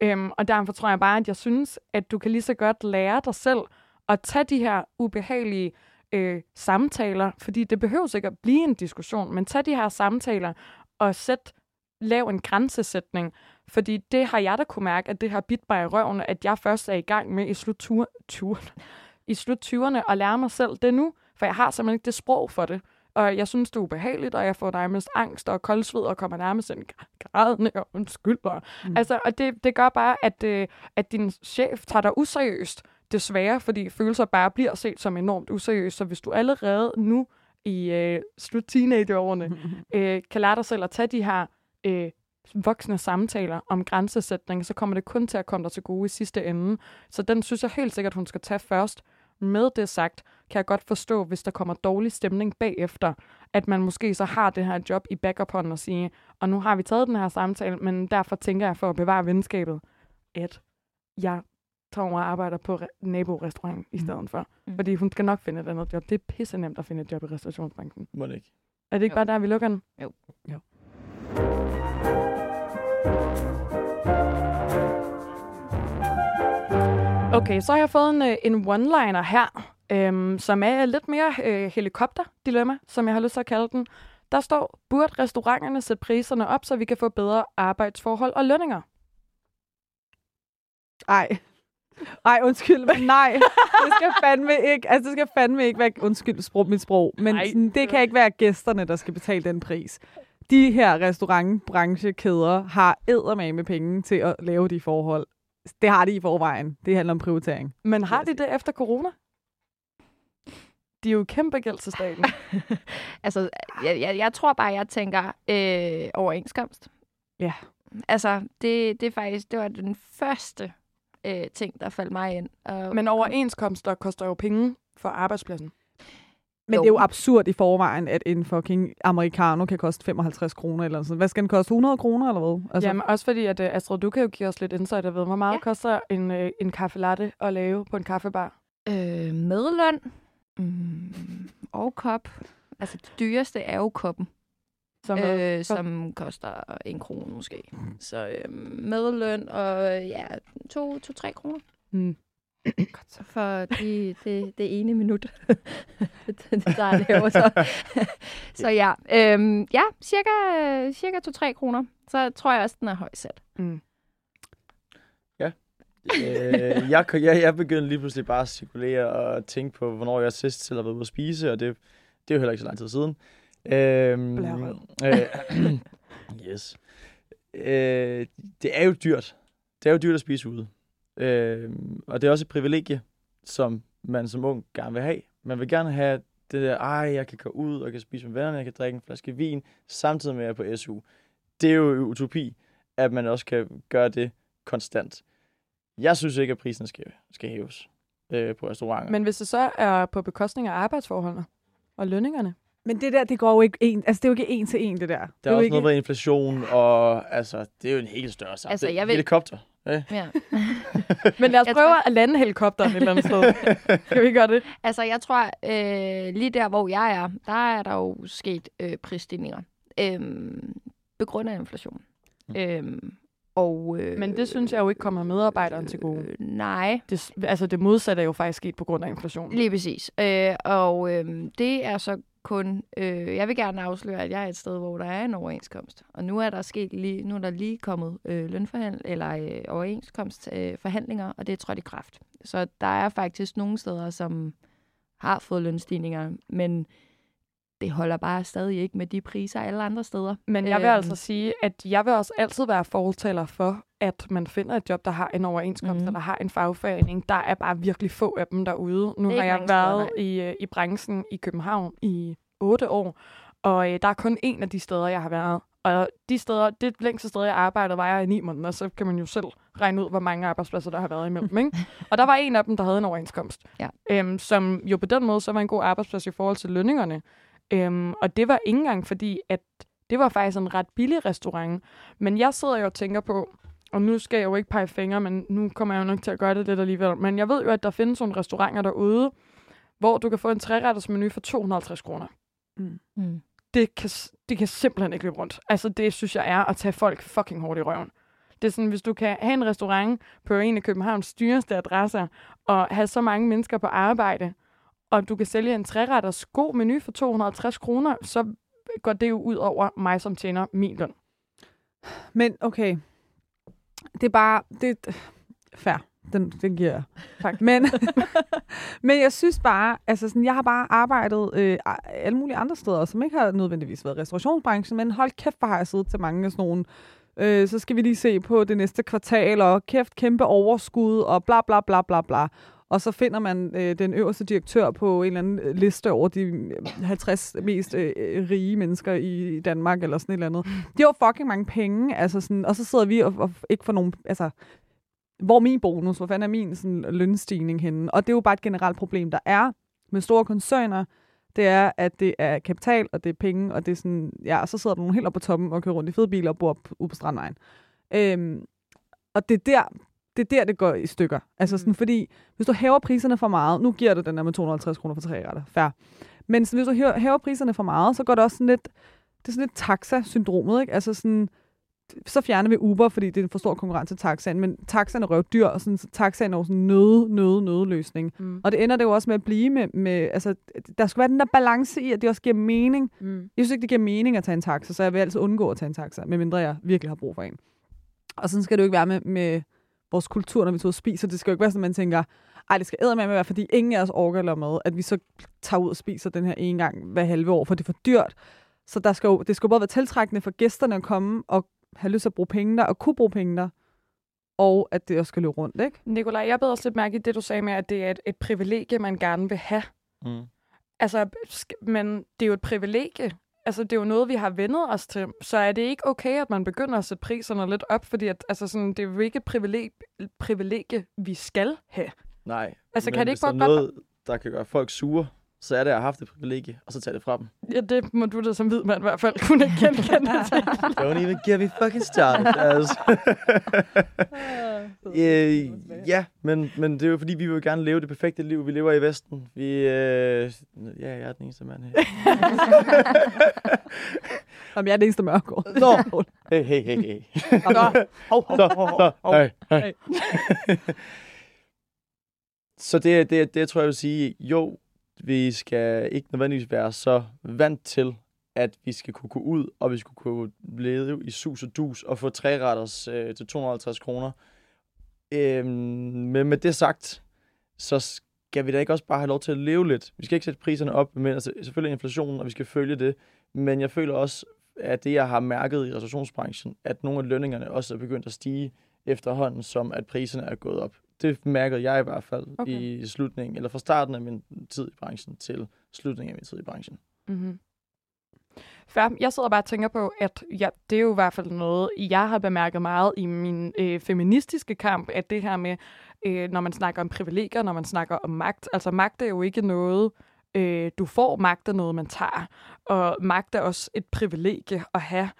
Øhm, og derfor tror jeg bare, at jeg synes, at du kan lige så godt lære dig selv at tage de her ubehagelige øh, samtaler, fordi det behøver ikke at blive en diskussion, men tag de her samtaler og sæt, lav en grænsesætning, fordi det har jeg da kunne mærke, at det har bidt mig i røven, at jeg først er i gang med i slut, i slut 20'erne at lære mig selv det nu, for jeg har simpelthen ikke det sprog for det. Og jeg synes, det er ubehageligt, og jeg får nærmest angst og koldsved, og kommer nærmest en grædende og undskyld. Og, mm. Altså, og det, det gør bare, at, øh, at din chef tager dig useriøst, desværre, fordi følelser bare bliver set som enormt useriøst. Så hvis du allerede nu i øh, slut teenageårene øh, kan lære dig selv at tage de her øh, voksne samtaler om grænsesætning, så kommer det kun til at komme dig til gode i sidste ende. Så den synes jeg helt sikkert, hun skal tage først. Med det sagt, kan jeg godt forstå, hvis der kommer dårlig stemning bagefter, at man måske så har det her job i backup og sige, og nu har vi taget den her samtale, men derfor tænker jeg for at bevare venskabet, at jeg tager over og arbejder på re- naborestaurant i stedet for. Mm. Fordi hun skal nok finde et andet job. Det er pisse nemt at finde et job i restaurationsbranchen. Må det ikke. Er det ikke Jo. bare der, vi lukker den? Jo. Jo. Okay, så har jeg fået en, øh, en one-liner her, øhm, som er lidt mere øh, helikopter-dilemma, som jeg har lyst til at kalde den. Der står, burde restauranterne sætte priserne op, så vi kan få bedre arbejdsforhold og lønninger? Ej. Ej, undskyld, men nej. Det skal fandme ikke, altså det skal fandme ikke være, undskyld sprog, mit sprog, men Ej. sådan, det kan ikke være gæsterne, der skal betale den pris. De her restaurantbranchekæder har eddermame med penge til at lave de forhold. Det har de i forvejen. Det handler om prioritering. Men har de det efter corona? De er jo kæmpe gæld til staten. Altså, jeg, jeg, jeg tror bare, jeg tænker øh, overenskomst. Ja. Altså, det, det er faktisk, det var den første øh, ting, der faldt mig ind. Og, Men overenskomster koster jo penge for arbejdspladsen. Men Jo. det er jo absurd i forvejen, at en fucking americano kan koste 55 kroner eller sådan. Hvad skal den koste? 100 kroner eller hvad? Altså, Jamen også fordi, at uh, Astrid, du kan jo give os lidt insight ved, hvor meget Ja. koster en, uh, en kaffe latte at lave på en kaffebar? øh, medløn mm, og kop. Altså, det dyreste er jo koppen, Som, øh, øh, som koster en krone måske. Så øh, medløn og ja, to, to, tre kroner. mm. For det, det, det ene minut, det, det, der er laver. Så, så ja, øhm, ja cirka, cirka 2-3 kroner. Så tror jeg også, den er højt sat. Mm. øh, jeg, jeg, jeg begyndte lige pludselig bare at cirkulere og tænke på, hvornår jeg sidst selv har været ude at spise, og det, det er jo heller ikke så lang tid siden. Øhm, øh, yes. Øh, det er jo dyrt. Det er jo dyrt at spise ude. Øh, og det er også et privilegie, som man som ung gerne vil have. Man vil gerne have det der, ej, jeg kan gå ud og kan spise med vennerne, jeg kan drikke en flaske vin, samtidig med at jeg er på SU. Det er jo utopi, at man også kan gøre det konstant. Jeg synes ikke, at prisen skal, skal hæves øh, på restauranter. Men hvis det så er på bekostning af arbejdsforholdene og lønningerne, Men det der, det går jo ikke en, altså det er jo ikke en til en, det der. der det er også ikke, noget med inflation, og altså, det er jo en helt større sag. Altså, er jeg vil- Helikopter. Ja. Ja. Men lad os Jeg prøve tror- at lande helikopteren et eller andet sted. Skal vi gøre det? Altså, jeg tror, øh, lige der, hvor jeg er, der er der jo sket øh, prisstigninger. Øhm, begrundet af inflation. Mm. Øhm, og, øh, Men det synes jeg jo ikke kommer medarbejderen til gode. Øh, nej, Det, altså det modsatte er jo faktisk sket på grund af inflationen. lige præcis. Øh, og øh, det er så kun... Øh, jeg vil gerne afsløre, at jeg er et sted, hvor der er en overenskomst. Og nu er der sket lige, nu er der lige kommet øh, lønforhandl eller øh, overenskomstforhandlinger, øh, forhandlinger, og det er trådt i kraft. Så der er faktisk nogle steder, som har fået lønstigninger, men det holder bare stadig ikke med de priser alle andre steder. Men jeg vil Øhm. altså sige, at jeg vil også altid være fortaler for, at man finder et job, der har en overenskomst, mm. eller har en fagforening. Der er bare virkelig få af dem derude. Nu har jeg steder, været i, øh, i branchen i København i otte år, og øh, der er kun en af de steder, jeg har været. Og de steder, det længste sted, jeg arbejdede, var jeg i ni måneder, så kan man jo selv regne ud, hvor mange arbejdspladser, der har været imellem. Ikke? Og der var en af dem, der havde en overenskomst, Ja. øhm, som jo på den måde så var en god arbejdsplads i forhold til lønningerne. Øhm, og det var ikke engang fordi, at det var faktisk en ret billig restaurant. Men jeg sidder jo og tænker på, og nu skal jeg jo ikke pege fingre, men nu kommer jeg jo nok til at gøre det lidt alligevel. Men jeg ved jo, at der findes nogle restauranter derude, hvor du kan få en træretters menu for 250 kroner. Mm. Det kan, det kan simpelthen ikke løbe rundt. Altså, det synes jeg er at tage folk fucking hårdt i røven. Det er sådan, hvis du kan have en restaurant på en af Københavns dyreste adresser, og have så mange mennesker på arbejde, og du kan sælge en træretters god menu for 250 kroner, så går det jo ud over mig, som tjener min løn. Men okay, det er bare, det fair. Den, den giver jeg. Tak. Men, men jeg synes bare, altså sådan, jeg har bare arbejdet øh, alle mulige andre steder, som ikke har nødvendigvis været restaurationsbranchen, men hold kæft, hvor har jeg siddet til mange af sådan nogle, øh, så skal vi lige se på det næste kvartal, og kæft, kæmpe overskud, og bla bla bla bla bla. Og så finder man øh, den øverste direktør på en eller anden øh, liste over de øh, 50 mest øh, øh, rige mennesker i Danmark, eller sådan et eller andet. Det var fucking mange penge, altså sådan, og så sidder vi og, og ikke får nogen, altså, hvor min bonus, hvor fanden er min sådan, lønstigning henne? Og det er jo bare et generelt problem, der er med store koncerner, det er, at det er kapital, og det er penge, og det er sådan, ja, og så sidder der nogle helt oppe på toppen og kører rundt i fede biler og bor ude på Strandvejen. Øhm, og det er der, det er der, det går i stykker. Altså sådan, fordi hvis du hæver priserne for meget, nu giver det den der med 250 kroner for tre retter, fair. Men sådan, hvis du hæver, priserne for meget, så går det også sådan lidt, det er sådan lidt taxa-syndromet, ikke? Altså sådan, så fjerner vi Uber, fordi det er en for stor konkurrence til taxaen, men taxaen er røvdyr, og sådan, så taxaen er jo sådan en nød, nød, nødløsning. Mm. Og det ender det jo også med at blive med, med altså, der skal være den der balance i, at det også giver mening. Mm. Jeg synes ikke, det giver mening at tage en taxa, så jeg vil altid undgå at tage en taxa, medmindre jeg virkelig har brug for en. Og sådan skal det jo ikke være med, med vores kultur, når vi tager ud og spiser. Det skal jo ikke være sådan, at man tænker, ej, det skal med være, fordi ingen af os orker eller med, at vi så tager ud og spiser den her en gang hver halve år, for det er for dyrt. Så der skal jo, det skal jo både være tiltrækkende for gæsterne at komme og have lyst til at bruge penge der, og kunne bruge penge der, og at det også skal løbe rundt, ikke? Nikolaj, jeg bed også lidt mærke i det, du sagde med, at det er et, et privilegie, man gerne vil have. Mm. Altså, men det er jo et privilegie. Altså, det er jo noget, vi har vendet os til. Så er det ikke okay, at man begynder at sætte priserne lidt op, fordi at, altså, sådan, det er jo ikke et privilegie, privilegie, vi skal have. Nej. Altså, men kan det hvis ikke der bare er noget, der kan gøre folk sure, så er det at have haft et privilegie, og så tage det fra dem. Ja, det må du da som hvid mand i hvert fald kunne ikke genkende til. Don't even get me fucking started. Altså. ja, men, men det er jo fordi, vi vil jo gerne leve det perfekte liv. Vi lever i Vesten. Vi, øh, ja, jeg er den eneste mand her. Jamen, jeg er det eneste mørkår. Nå. Hey, hey, hey, hey. Nå, hov, hov, Så, hov, hov, hov. hey, hey. Så det, det, det tror jeg vil sige, jo, vi skal ikke nødvendigvis være så vant til, at vi skal kunne gå ud, og vi skal kunne leve i sus og dus og få tre retters øh, til 250 kroner. Øhm, men med det sagt, så skal vi da ikke også bare have lov til at leve lidt? Vi skal ikke sætte priserne op, men altså, selvfølgelig inflationen, og vi skal følge det. Men jeg føler også, at det, jeg har mærket i restaurationsbranchen, at nogle af lønningerne også er begyndt at stige efterhånden, som at priserne er gået op. Det mærkede jeg i hvert fald Okay. i slutningen, eller fra starten af min tid i branchen til slutningen af min tid i branchen. Mm-hmm. Før, Jeg sidder bare og tænker på, at ja, det er jo i hvert fald noget, jeg har bemærket meget i min øh, feministiske kamp, at det her med, øh, når man snakker om privilegier, når man snakker om magt, altså magt er jo ikke noget, øh, du får, magt er noget, man tager, og magt er også et privilegie at have,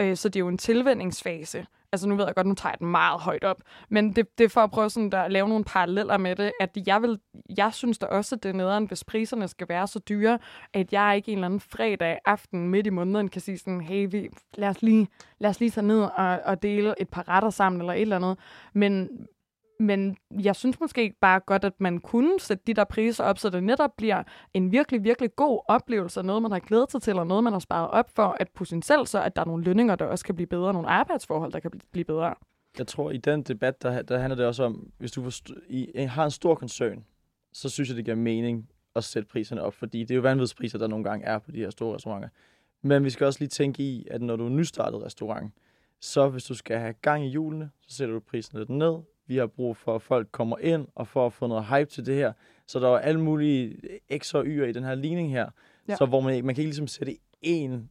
øh, så det er jo en tilvændingsfase. Altså nu ved jeg godt, nu tager jeg den meget højt op, men det, det er for at prøve sådan der, at lave nogle paralleller med det, at jeg, vil, jeg synes da også, at det er nederen, hvis priserne skal være så dyre, at jeg ikke en eller anden fredag aften midt i måneden kan sige sådan, hey, vi, lad, os lige, lad os lige tage ned og, og dele et par retter sammen eller et eller andet. Men, men jeg synes måske bare godt, at man kunne sætte de der priser op, så det netop bliver en virkelig, virkelig god oplevelse, noget man har glædet sig til, og noget man har sparet op for, at potentielt så, at der er nogle lønninger, der også kan blive bedre, nogle arbejdsforhold, der kan blive bedre. Jeg tror, i den debat, der, der handler det også om, hvis du i, har en stor koncern, så synes jeg, det giver mening at sætte priserne op, fordi det er jo vanvidspriser, der nogle gange er på de her store restauranter. Men vi skal også lige tænke i, at når du er nystartet restaurant, så hvis du skal have gang i julene, så sætter du prisen lidt ned. Vi har brug for, at folk kommer ind, og for at få noget hype til det her. Så der er alle mulige X og Y'er i den her ligning her. Ja. Så hvor man, man kan ikke ligesom sætte en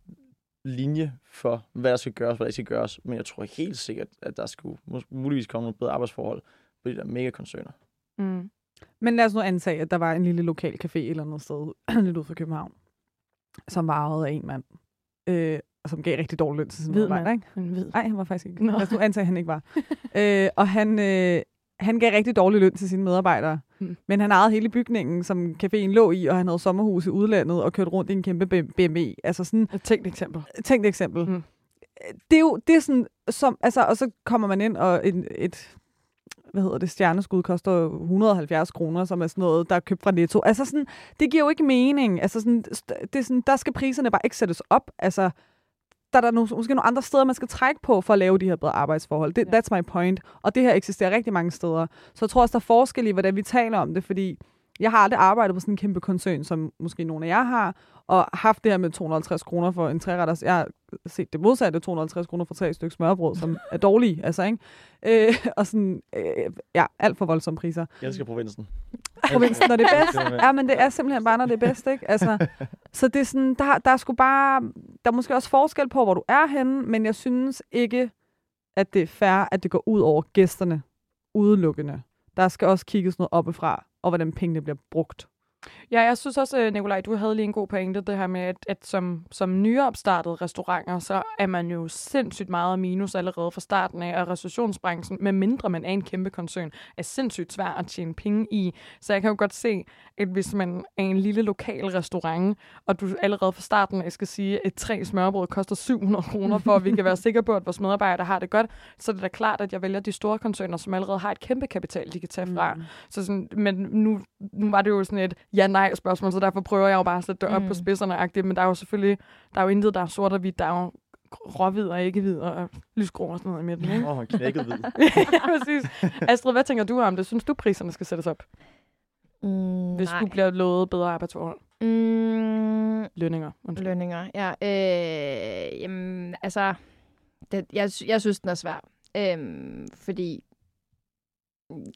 linje for, hvad der skal gøres, hvad der skal gøres. Men jeg tror helt sikkert, at der skulle muligvis komme nogle bedre arbejdsforhold på de der megakoncerner. Mm. Men lad os nu antage, at der var en lille lokal café eller andet sted, lidt ud fra København, som var ejet af en mand, øh, og som gav rigtig dårlig løn til sin Hvid medarbejder, ikke? En hvid. Nej, han var faktisk ikke. Nå. Lad os nu antage, at han ikke var. øh, og han, øh, han gav rigtig dårlig løn til sine medarbejdere. Hmm. Men han ejede hele bygningen, som caféen lå i, og han havde sommerhus i udlandet og kørte rundt i en kæmpe BMW. Altså sådan, Et tænkt eksempel. tænkt eksempel. Mm. Det er jo det er sådan, som, altså, og så kommer man ind, og en, et, hvad hedder det, stjerneskud koster 170 kroner, som er sådan noget, der er købt fra Netto. Altså sådan, det giver jo ikke mening. Altså sådan, det er sådan, der skal priserne bare ikke sættes op. Altså, der er der nogle, måske nogle andre steder, man skal trække på for at lave de her bedre arbejdsforhold. Det, Ja. That's my point. Og det her eksisterer rigtig mange steder. Så jeg tror også, der er forskel i, hvordan vi taler om det, fordi jeg har aldrig arbejdet på sådan en kæmpe koncern, som måske nogle af jer har, og haft det her med 250 kroner for en træretters. Jeg har set det modsatte, 250 kroner for tre stykker smørbrød, som er dårlige, altså, ikke? Øh, og sådan, øh, ja, alt for voldsomme priser. Jeg elsker provinsen. Provinsen, når det er bedst. Ja, men det er simpelthen bare, når det er bedst, ikke? Altså, så det er sådan, der, der er sgu bare, der er måske også forskel på, hvor du er henne, men jeg synes ikke, at det er fair, at det går ud over gæsterne udelukkende. Der skal også kigges noget oppefra, og hvordan pengene bliver brugt. Ja, jeg synes også, øh, Nikolaj, du havde lige en god pointe, det her med, at, at som, som nyopstartede restauranter, så er man jo sindssygt meget minus allerede fra starten af, og restaurationsbranchen, med mindre man er en kæmpe koncern, er sindssygt svær at tjene penge i. Så jeg kan jo godt se, at hvis man er en lille lokal restaurant, og du allerede fra starten af skal sige, at tre smørbrød koster 700 kroner, for at vi kan være sikre på, at vores medarbejdere har det godt, så er det da klart, at jeg vælger de store koncerner, som allerede har et kæmpe kapital, de kan tage fra. Mm. Så sådan, men nu, nu var det jo sådan et ja-nej-spørgsmål, så derfor prøver jeg jo bare at sætte det op Mm. på spidserne -agtigt. Men der er jo selvfølgelig, der er jo intet, der er sort og hvidt. Der er jo råhvid og ikke hvid og lysgrå og sådan noget i midten, ikke? Åh, oh, knækket hvid. ja, præcis. Astrid, hvad tænker du om det? Synes du, priserne skal sættes op, Mm, hvis nej. du bliver lovet bedre arbejdsforhold? Mm, Lønninger. Undskyld. lønninger, ja. Øh, jamen, altså, det, jeg, jeg synes, den er svær. Øhm, fordi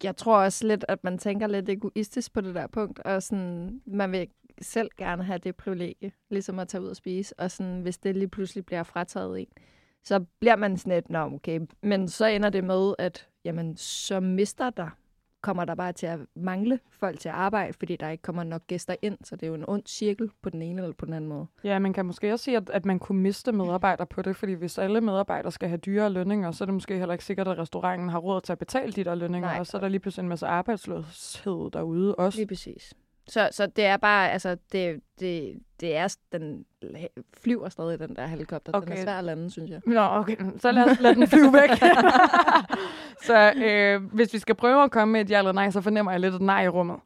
jeg tror også lidt, at man tænker lidt egoistisk på det der punkt, og sådan, man vil selv gerne have det privilegie, ligesom at tage ud og spise, og sådan, hvis det lige pludselig bliver frataget en, så bliver man sådan lidt, nå okay, men så ender det med, at jamen, så mister der, kommer der bare til at mangle folk til at arbejde, fordi der ikke kommer nok gæster ind, så det er jo en ond cirkel på den ene eller på den anden måde. Ja, man kan måske også sige, at, at man kunne miste medarbejdere på det, fordi hvis alle medarbejdere skal have dyre lønninger, så er det måske heller ikke sikkert, at restauranten har råd til at betale de der lønninger, Nej. og så er der lige pludselig en masse arbejdsløshed derude også. Lige præcis. Så, så det er bare, altså, det, det, det er, den flyver stadig, den der helikopter. Okay. Den er svær at lande, synes jeg. Nå, okay. Så lad os lade den flyve væk. så øh, hvis vi skal prøve at komme med et ja eller nej, så fornemmer jeg lidt et nej i rummet.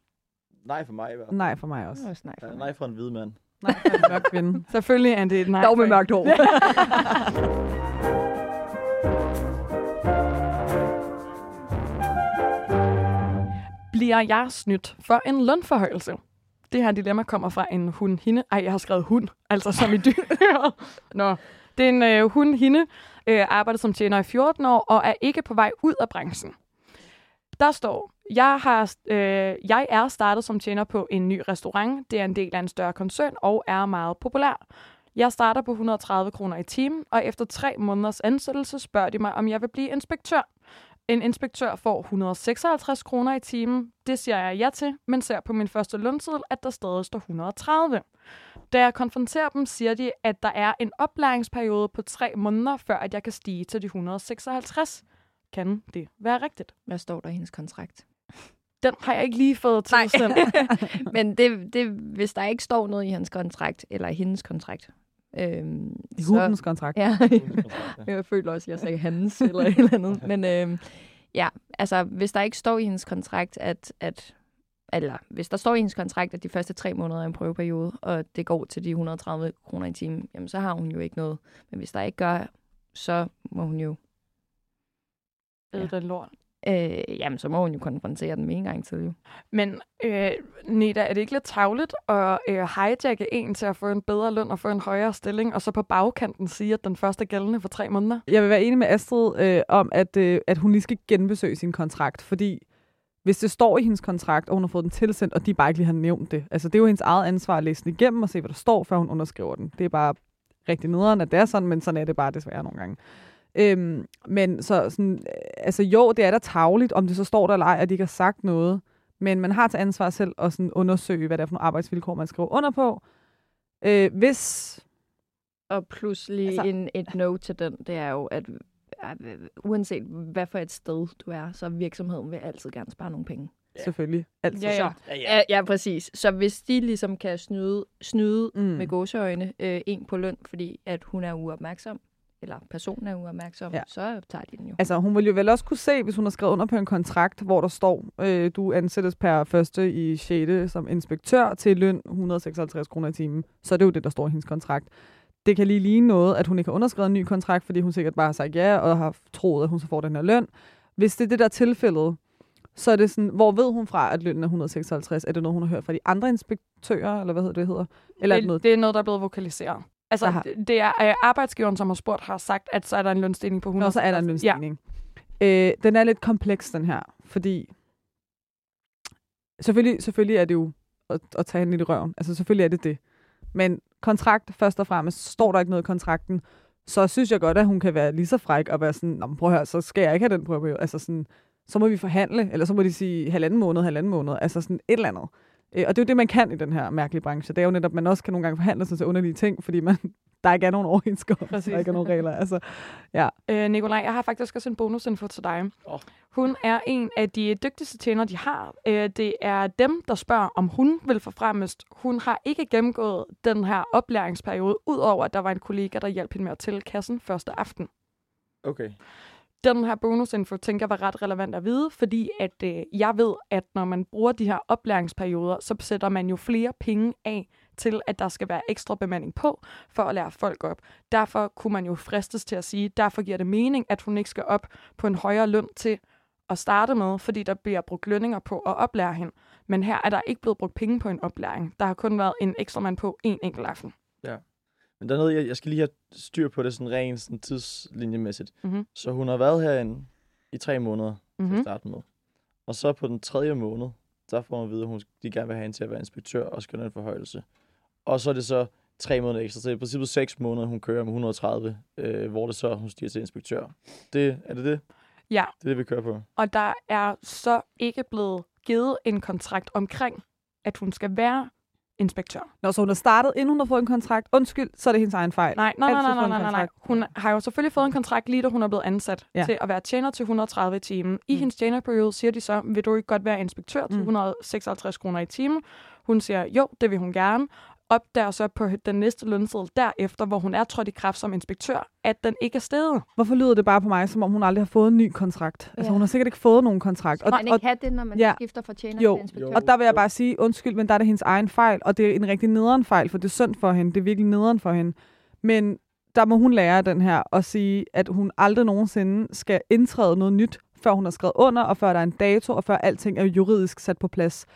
Nej for mig i hvert fald. Nej for mig også. Var snak for mig. nej for en hvid mand. Nej for en mørk kvinde. Selvfølgelig er det et nej. Dog med mørkt hår. Bliver jeg snydt for en lønforhøjelse? Det her dilemma kommer fra en hun-hende. Ej, jeg har skrevet hun, altså som i dyr. Nå, det er en øh, hun-hende, øh, arbejder som tjener i 14 år og er ikke på vej ud af branchen. Der står, jeg, har, øh, jeg er startet som tjener på en ny restaurant. Det er en del af en større koncern og er meget populær. Jeg starter på 130 kroner i timen, og efter tre måneders ansættelse spørger de mig, om jeg vil blive inspektør. En inspektør får 156 kroner i timen. Det siger jeg ja til, men ser på min første lønseddel, at der stadig står 130. Da jeg konfronterer dem, siger de, at der er en oplæringsperiode på tre måneder, før at jeg kan stige til de 156. Kan det være rigtigt? Hvad står der i hendes kontrakt? Den har jeg ikke lige fået til selv. Men det, det, hvis der ikke står noget i hans kontrakt, eller i hendes kontrakt, øhm, I hundens kontrakt. Ja, jeg føler også, at jeg sagde hans eller et eller andet. Men øhm, ja, altså hvis der ikke står i hendes kontrakt, at, at eller hvis der står i hendes kontrakt, at de første tre måneder er en prøveperiode, og det går til de 130 kroner i timen, jamen så har hun jo ikke noget. Men hvis der ikke gør, så må hun jo, Ved den lort. Øh, jamen så må hun jo konfrontere den med en gang til jo. Men øh, Neda, er det ikke lidt tavligt at øh, hijacke en til at få en bedre løn og få en højere stilling, og så på bagkanten sige, at den første er gældende for tre måneder? Jeg vil være enig med Astrid øh, om, at, øh, at hun lige skal genbesøge sin kontrakt, fordi hvis det står i hendes kontrakt, og hun har fået den tilsendt, og de bare ikke lige har nævnt det, altså det er jo hendes eget ansvar at læse den igennem og se, hvad der står, før hun underskriver den. Det er bare rigtig nederen, at det er sådan, men sådan er det bare desværre nogle gange. Øhm, men så sådan, øh, altså jo, det er da tavligt, om det så står der eller ej, at de ikke har sagt noget, men man har til ansvar selv at sådan undersøge, hvad det er for nogle arbejdsvilkår, man skriver under på. Øh, hvis Og pludselig Altså- en, et no til den, det er jo, at uanset hvad for et sted du er, så virksomheden vil altid gerne spare nogle penge. Ja. Selvfølgelig. Altså, Ja, ja. Ja, Ja, ja, præcis. Så hvis de ligesom kan snyde, snyde Mm. mm. med gåseøjne øh, en på løn, fordi at hun er uopmærksom, eller personen er uopmærksom, Ja. så tager de den jo. Altså, hun vil jo vel også kunne se, hvis hun har skrevet under på en kontrakt, hvor der står, øh, du ansættes per første i 6. som inspektør til løn 156 kroner i timen. Så er det jo det, der står i hendes kontrakt. Det kan lige ligne noget, at hun ikke har underskrevet en ny kontrakt, fordi hun sikkert bare har sagt ja, og har troet, at hun så får den her løn. Hvis det er det, der er tilfældet, så er det sådan, hvor ved hun fra, at lønnen er 156? Er det noget, hun har hørt fra de andre inspektører, eller hvad hedder det, hedder? Eller er det det, noget, det er noget, der er blevet vokaliseret. Altså, har- det- er øh, arbejdsgiveren, som har spurgt, har sagt, at så er der en lønstigning på 100. Nå, så er der en lønstigning. Ja. Øh, den er lidt kompleks, den her, fordi selvfølgelig, selvfølgelig er det jo at, at tage hende i røven. Altså selvfølgelig er det det. Men kontrakt, først og fremmest, står der ikke noget i kontrakten, så synes jeg godt, at hun kan være lige så fræk og være sådan, Nå, prøv at høre, så skal jeg ikke have den prøve. Altså sådan, så må vi forhandle, eller så må de sige halvanden måned, halvanden måned, altså sådan et eller andet. Øh, og det er jo det, man kan i den her mærkelige branche. Det er jo netop, at man også kan nogle gange forhandle sig til underlige ting, fordi man, der ikke er nogen overenskomst, der ikke er nogen regler. Altså, ja. Øh, Nikolaj, jeg har faktisk også en bonusinfo til dig. Åh. Hun er en af de dygtigste tjenere, de har. Øh, det er dem, der spørger, om hun vil forfremmes. Hun har ikke gennemgået den her oplæringsperiode, udover at der var en kollega, der hjalp hende med at tælle kassen første aften. Okay. Den her bonusinfo tænker jeg var ret relevant at vide, fordi at øh, jeg ved, at når man bruger de her oplæringsperioder, så sætter man jo flere penge af til, at der skal være ekstra bemanding på, for at lære folk op. Derfor kunne man jo fristes til at sige, derfor giver det mening, at hun ikke skal op på en højere løn til at starte med, fordi der bliver brugt lønninger på at oplære hende. Men her er der ikke blevet brugt penge på en oplæring. Der har kun været en ekstra mand på en enkelt aften. Ja. Men der er noget, jeg, jeg skal lige have styr på det sådan rent sådan tidslinjemæssigt. Mhm. Så hun har været herinde i tre måneder til Mhm. at starte med. Og så på den tredje måned, der får hun at vide, at hun, de gerne vil have hende til at være inspektør og skal have en forhøjelse. Og så er det så tre måneder ekstra. Så i princippet seks måneder, hun kører med 130, øh, hvor det så, hun stiger til inspektør. Det, er det det? Ja, Det er det, vi kører på. og der er så ikke blevet givet en kontrakt omkring, at hun skal være inspektør. Når så hun har startet, inden hun har fået en kontrakt, undskyld, så er det hendes egen fejl. Nej, nej, nej, nej, nej, nej, nej. Hun har jo selvfølgelig fået en kontrakt lige da hun er blevet ansat Ja. til at være tjener til 130 i timen. I mm. hendes tjenerperiode siger de så, vil du ikke godt være inspektør til Mm. 156 kroner i timen? Hun siger, jo, det vil hun gerne. Opdager så på den næste lønseddel derefter, hvor hun er trådt i kraft som inspektør, at den ikke er steget. Hvorfor lyder det bare på mig, som om hun aldrig har fået en ny kontrakt? Altså, Ja. hun har sikkert ikke fået nogen kontrakt. Og, Og, man og, ikke have det, når man ja. skifter fra tjener Jo. til inspektør? Jo. og der vil jeg bare sige, undskyld, men der er det hendes egen fejl, og det er en rigtig nederen fejl, for det er synd for hende. Det er virkelig nederen for hende. Men der må hun lære af den her og sige, at hun aldrig nogensinde skal indtræde noget nyt, før hun har skrevet under, og før der er en dato, og før alting er juridisk sat på plads.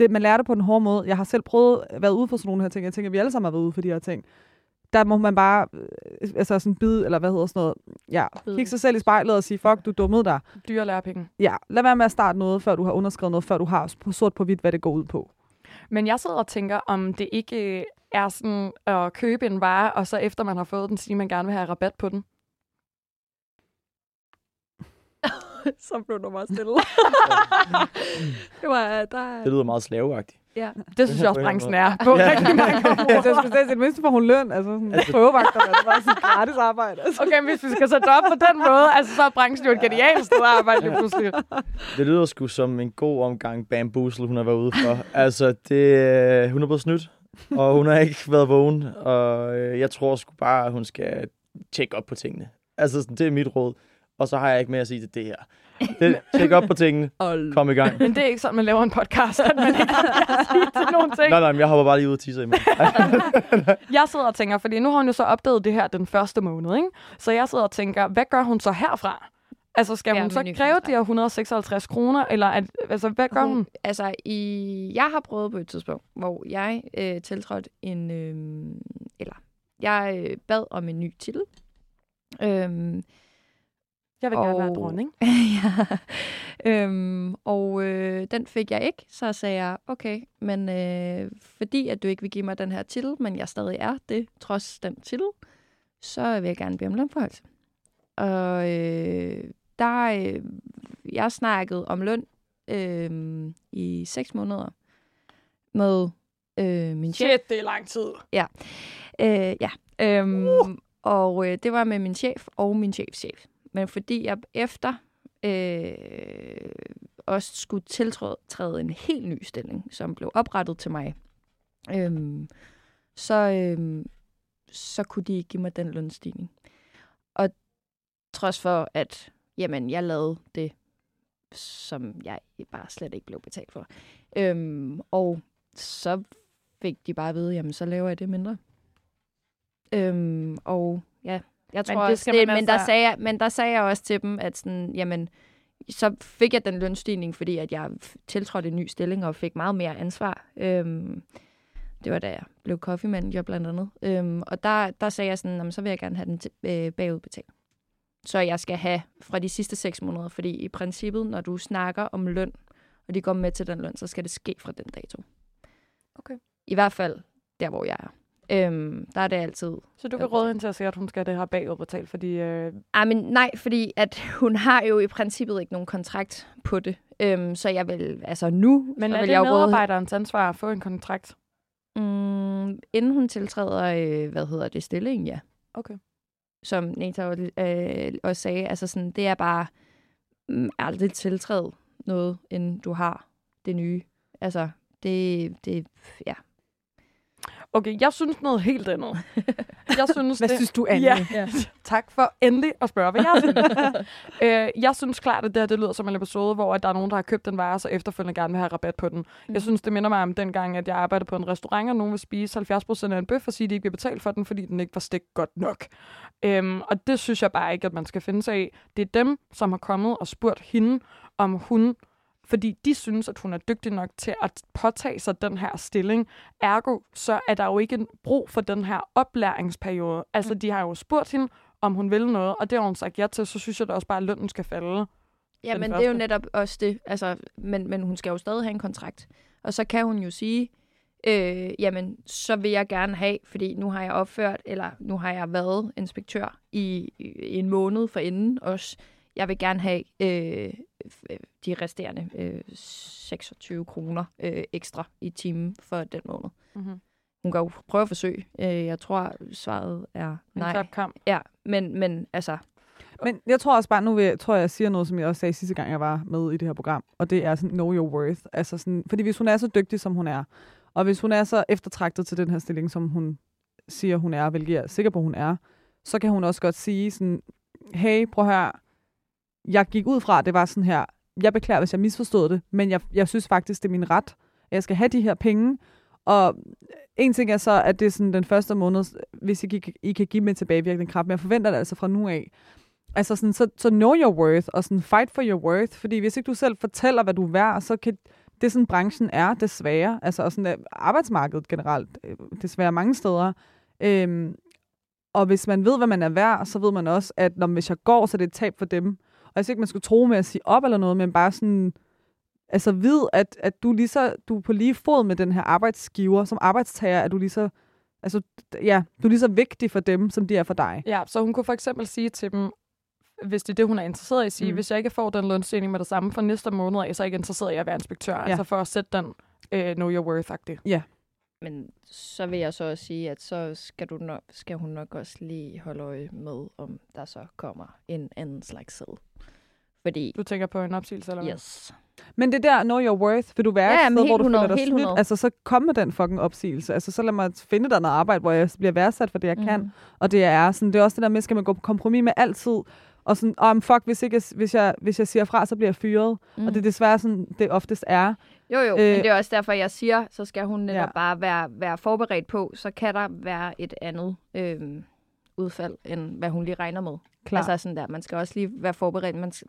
Det, man lærer det på den hårde måde. Jeg har selv prøvet at være ude for sådan nogle her ting. Jeg tænker, at vi alle sammen har været ude for de her ting. Der må man bare, øh, altså sådan bide, eller hvad hedder sådan noget, ja, kigge sig selv i spejlet og sige, fuck, du dummede dig. Dyre lærepenge. Ja, lad være med at starte noget, før du har underskrevet noget, før du har sort på hvidt, hvad det går ud på. Men jeg sidder og tænker, om det ikke øh, er sådan at købe en vare, og så efter man har fået den, sige, man gerne vil have rabat på den. så blev du meget stille. det var, der... Det lyder meget slaveagtigt. Ja. Det synes jeg også, branchen er på Ja. rigtig mange Altså, jeg områder. skulle sige, at det mindste får hun løn, altså sådan altså, prøvevagter, altså bare sådan gratis arbejde. Altså. Okay, hvis vi skal sætte op på den måde, altså så er branchen jo et genialt sted at arbejde lige pludselig. Det lyder sgu som en god omgang bamboozle, hun har været ude for. altså, det, øh, hun er blevet snydt, og hun har ikke været vågen. Og øh, jeg tror sgu bare, at hun skal tjekke op på tingene. Altså, sådan, det er mit råd. Og så har jeg ikke mere at sige til det her. Det, tjek op på tingene. Kom i gang. Men det er ikke sådan, man laver en podcast, at man ikke har sige til nogle ting. Nej, nej, men jeg hopper bare lige ud og tisser i mig. Jeg sidder og tænker, fordi nu har hun jo så opdaget det her den første måned, ikke? Så jeg sidder og tænker, hvad gør hun så herfra? Altså, skal Ja, hun så kræve de her 156 kroner, eller at, altså, hvad gør hun? Altså, i, jeg har prøvet på et tidspunkt, hvor jeg øh, tiltrådte en... Øh, eller, jeg øh, bad om en ny titel. Øhm, Jeg vil gerne være Og- dronning. ja. øhm, og øh, den fik jeg ikke, så sagde jeg, okay, men øh, fordi at du ikke vil give mig den her titel, men jeg stadig er det, trods den titel, så vil jeg gerne bede om lønforholdelse. Og øh, der, øh, jeg snakkede om løn øh, i seks måneder med øh, min chef. Shit, det er lang tid. Øh, ja. Øhm, uh. Og øh, det var med min chef og min chefchef. Men fordi jeg efter øh, også skulle tiltræde en helt ny stilling, som blev oprettet til mig, øhm, så, øhm, så kunne de ikke give mig den lønstigning. Og trods for, at jamen, jeg lavede det, som jeg bare slet ikke blev betalt for. Øhm, og så fik de bare at vide, jamen så laver jeg det mindre. Øhm, og ja, jeg tror det også, det, men, der altså- sagde jeg, men der sagde jeg også til dem, at sådan, jamen, så fik jeg den lønstigning, fordi at jeg tiltrådte en ny stilling og fik meget mere ansvar. Øhm, det var da jeg blev coffee manager blandt andet. Øhm, og der, der sagde jeg sådan, "Jamen, så vil jeg gerne have den til, øh, bagudbetalt. Så jeg skal have fra de sidste seks måneder, fordi i princippet, når du snakker om løn, og de går med til den løn, så skal det ske fra den dato. Okay. I hvert fald der, hvor jeg er. Øhm, der er det altid Så du kan råde hende til at sige, at hun skal det her bagudbetalt, fordi... Øh, Ej, men nej, fordi at hun har jo i princippet ikke nogen kontrakt på det. Øhm, så jeg vil, altså nu, men er vil det jeg råde, medarbejderens ansvar at få en kontrakt? mm, inden hun tiltræder, øh, hvad hedder det, stillingen, ja. Okay. Som Neta øh, også sagde, altså sådan, det er bare mm, aldrig tiltræde noget, inden du har det nye. Altså, det, det ja. Okay, jeg synes noget helt andet. Jeg synes, Hvad det... synes du, Anne? Ja. Ja. Tak for endelig at spørge, hvad jeg synes. øh, jeg synes klart, at det her det lyder som en episode, hvor at der er nogen, der har købt en vare, så efterfølgende gerne vil have rabat på den. Mm. Jeg synes, det minder mig om dengang, at jeg arbejdede på en restaurant, og nogen vil spise 70% af en bøf, og sige, at de ikke vil betale for den, fordi den ikke var stegt godt nok. Øhm, og det synes jeg bare ikke, at man skal finde sig af. Det er dem, som har kommet og spurgt hende, om hun fordi de synes, at hun er dygtig nok til at påtage sig den her stilling. Ergo, så er der jo ikke en brug for den her oplæringsperiode. Altså, de har jo spurgt hende, om hun vil noget, og det har hun sagt ja til, så synes jeg da også bare, at lønnen skal falde. Ja, men det er jo første. netop også det. Altså, men, men hun skal jo stadig have en kontrakt. Og så kan hun jo sige, øh, jamen, så vil jeg gerne have, fordi nu har jeg opført, eller nu har jeg været inspektør i, i en måned for inden også. Jeg vil gerne have øh, f- de resterende øh, 26 kroner øh, ekstra i timen for den måned. Mm-hmm. Hun kan jo prøve at forsøge. Øh, jeg tror, svaret er nej. Kamp. Ja, men, men altså, Men jeg tror også bare, nu vil, tror jeg, jeg siger noget, som jeg også sagde sidste gang, jeg var med i det her program, og det er sådan, know your worth. Altså sådan, fordi hvis hun er så dygtig, som hun er, og hvis hun er så eftertragtet til den her stilling, som hun siger, hun er, hvilket jeg er sikker på, hun er, så kan hun også godt sige sådan, hey, prøv her, jeg gik ud fra, at det var sådan her, jeg beklager, hvis jeg misforstod det, men jeg, jeg synes faktisk, det er min ret, at jeg skal have de her penge, og en ting er så, at det er sådan den første måned, hvis I, I, I kan give mig tilbagevirkende kraft, men jeg forventer det altså fra nu af, Altså sådan, så, så know your worth, og sådan fight for your worth. Fordi hvis ikke du selv fortæller, hvad du er værd, så kan det sådan branchen er desværre. Altså og sådan øh, arbejdsmarkedet generelt øh, desværre mange steder. Øhm, og hvis man ved, hvad man er værd, så ved man også, at når hvis jeg går, så er det et tab for dem. Og jeg synes ikke, man skulle tro med at sige op eller noget, men bare sådan, altså vid, at, at du, lige så, du er på lige fod med den her arbejdsgiver. Som arbejdstager er du lige så, altså, ja, du er lige så vigtig for dem, som de er for dig. Ja, så hun kunne for eksempel sige til dem, hvis det er det, hun er interesseret i at sige, Mm. hvis jeg ikke får den lønstigning med det samme for næste måned, så er jeg ikke interesseret i at være inspektør. Ja. Altså for at sætte den øh, know your worth-agtigt. Men så vil jeg så også sige, at så skal, du nok, skal hun nok også lige holde øje med, om der så kommer en anden slags sæd. Fordi, Du tænker på en opsigelse, eller hvad? yes. Men det der know your worth, vil du være Ja, et sted, hvor du 100, føler dig snydt? 100. Altså, så kom med den fucking opsigelse. Altså, så lad mig finde dig noget arbejde, hvor jeg bliver værdsat for det, jeg mm. kan. Mhm. Og det er sådan, det er også det der med, skal man gå på kompromis med altid. Og sådan, om oh, fuck, hvis, ikke, jeg- hvis, jeg, hvis jeg siger fra, så bliver jeg fyret. Mm. Og det er desværre sådan, det oftest er. Jo, jo, øh, men det er også derfor, jeg siger, så skal hun netop ja. bare være, være forberedt på, så kan der være et andet øh, udfald, end hvad hun lige regner med. Klar. Altså sådan der, man skal også lige være forberedt. Man skal,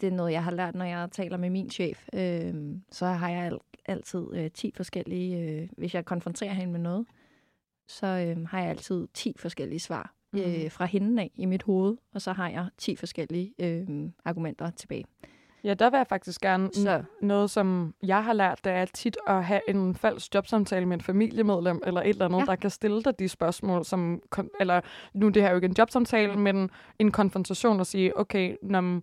det er noget, jeg har lært, når jeg taler med min chef. Øh, så har jeg al, altid øh, 10 forskellige, øh, hvis jeg konfronterer hende med noget, så øh, har jeg altid 10 forskellige svar øh, fra hende af i mit hoved, og så har jeg 10 forskellige øh, argumenter tilbage. Ja, der vil jeg faktisk gerne... Så Noget, som jeg har lært, det er tit at have en falsk jobsamtale med en familiemedlem eller et eller andet, ja. Der kan stille dig de spørgsmål, som... Eller nu det her er jo ikke en jobsamtale, men en konfrontation og sige, okay, når,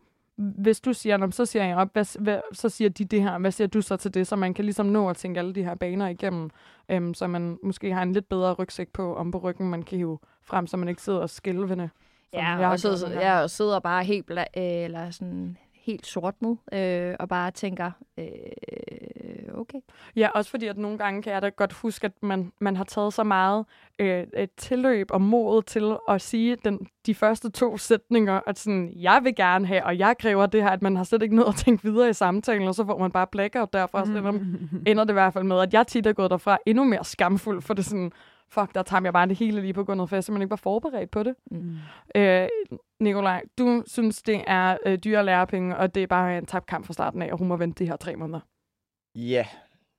hvis du siger, "Nå, men så siger jeg op, hvad, hvad, så siger de det her, hvad siger du så til det? Så man kan ligesom nå at tænke alle de her baner igennem, øhm, så man måske har en lidt bedre rygsæk på om på ryggen, man kan hive frem, så man ikke sidder skælvende. som jeg Ja, har og så, og sidder bare helt, bla, øh, eller sådan helt sort nu, øh, og bare tænker, øh, okay. Ja, også fordi, at nogle gange kan jeg da godt huske, at man, man har taget så meget øh, et tilløb og mod til at sige den, de første to sætninger, at sådan, jeg vil gerne have, og jeg kræver det her, at man har slet ikke nået at tænke videre i samtalen, og så får man bare blackout derfra, så ender, ender det i hvert fald med, at jeg tit er gået derfra endnu mere skamfuld, for det sådan, fuck, der tager jeg bare det hele lige på gulvet, for jeg simpelthen ikke var forberedt på det. Mm. Øh, Nikolaj, du synes, det er øh, dyre lærepenge, og det er bare en tabt kamp fra starten af, og hun må vente de her tre måneder. Ja,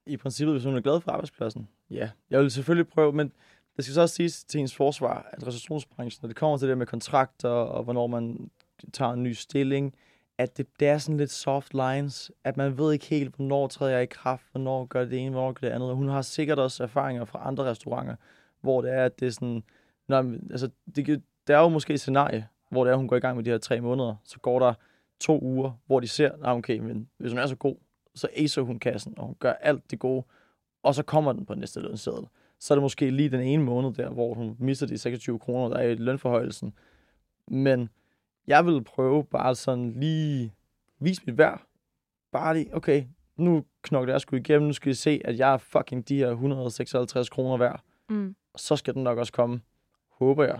i princippet, hvis hun er glad for arbejdspladsen. Ja, jeg vil selvfølgelig prøve, men det skal så også siges til hendes forsvar, at restaurationsbranchen, når det kommer til det med kontrakter, og hvornår man tager en ny stilling, at det, det er sådan lidt soft lines, at man ved ikke helt, hvornår træder jeg i kraft, hvornår gør det ene, hvornår gør det andet. Hun har sikkert også erfaringer fra andre restauranter, hvor det er, at det er sådan, når, altså, det, der er jo måske et scenarie, hvor det er, hun går i gang med de her tre måneder, så går der to uger, hvor de ser, nah, okay, men hvis hun er så god, så acer hun kassen, og hun gør alt det gode, og så kommer den på næste lønseddel. Så er det måske lige den ene måned der, hvor hun mister de 26 kroner, der er i lønforhøjelsen. Men jeg vil prøve bare sådan lige vise mit værd. Bare lige, okay, nu knokler jeg sgu igennem, nu skal I se, at jeg er fucking de her 156 kroner værd. Mm. Og så skal den nok også komme, håber jeg.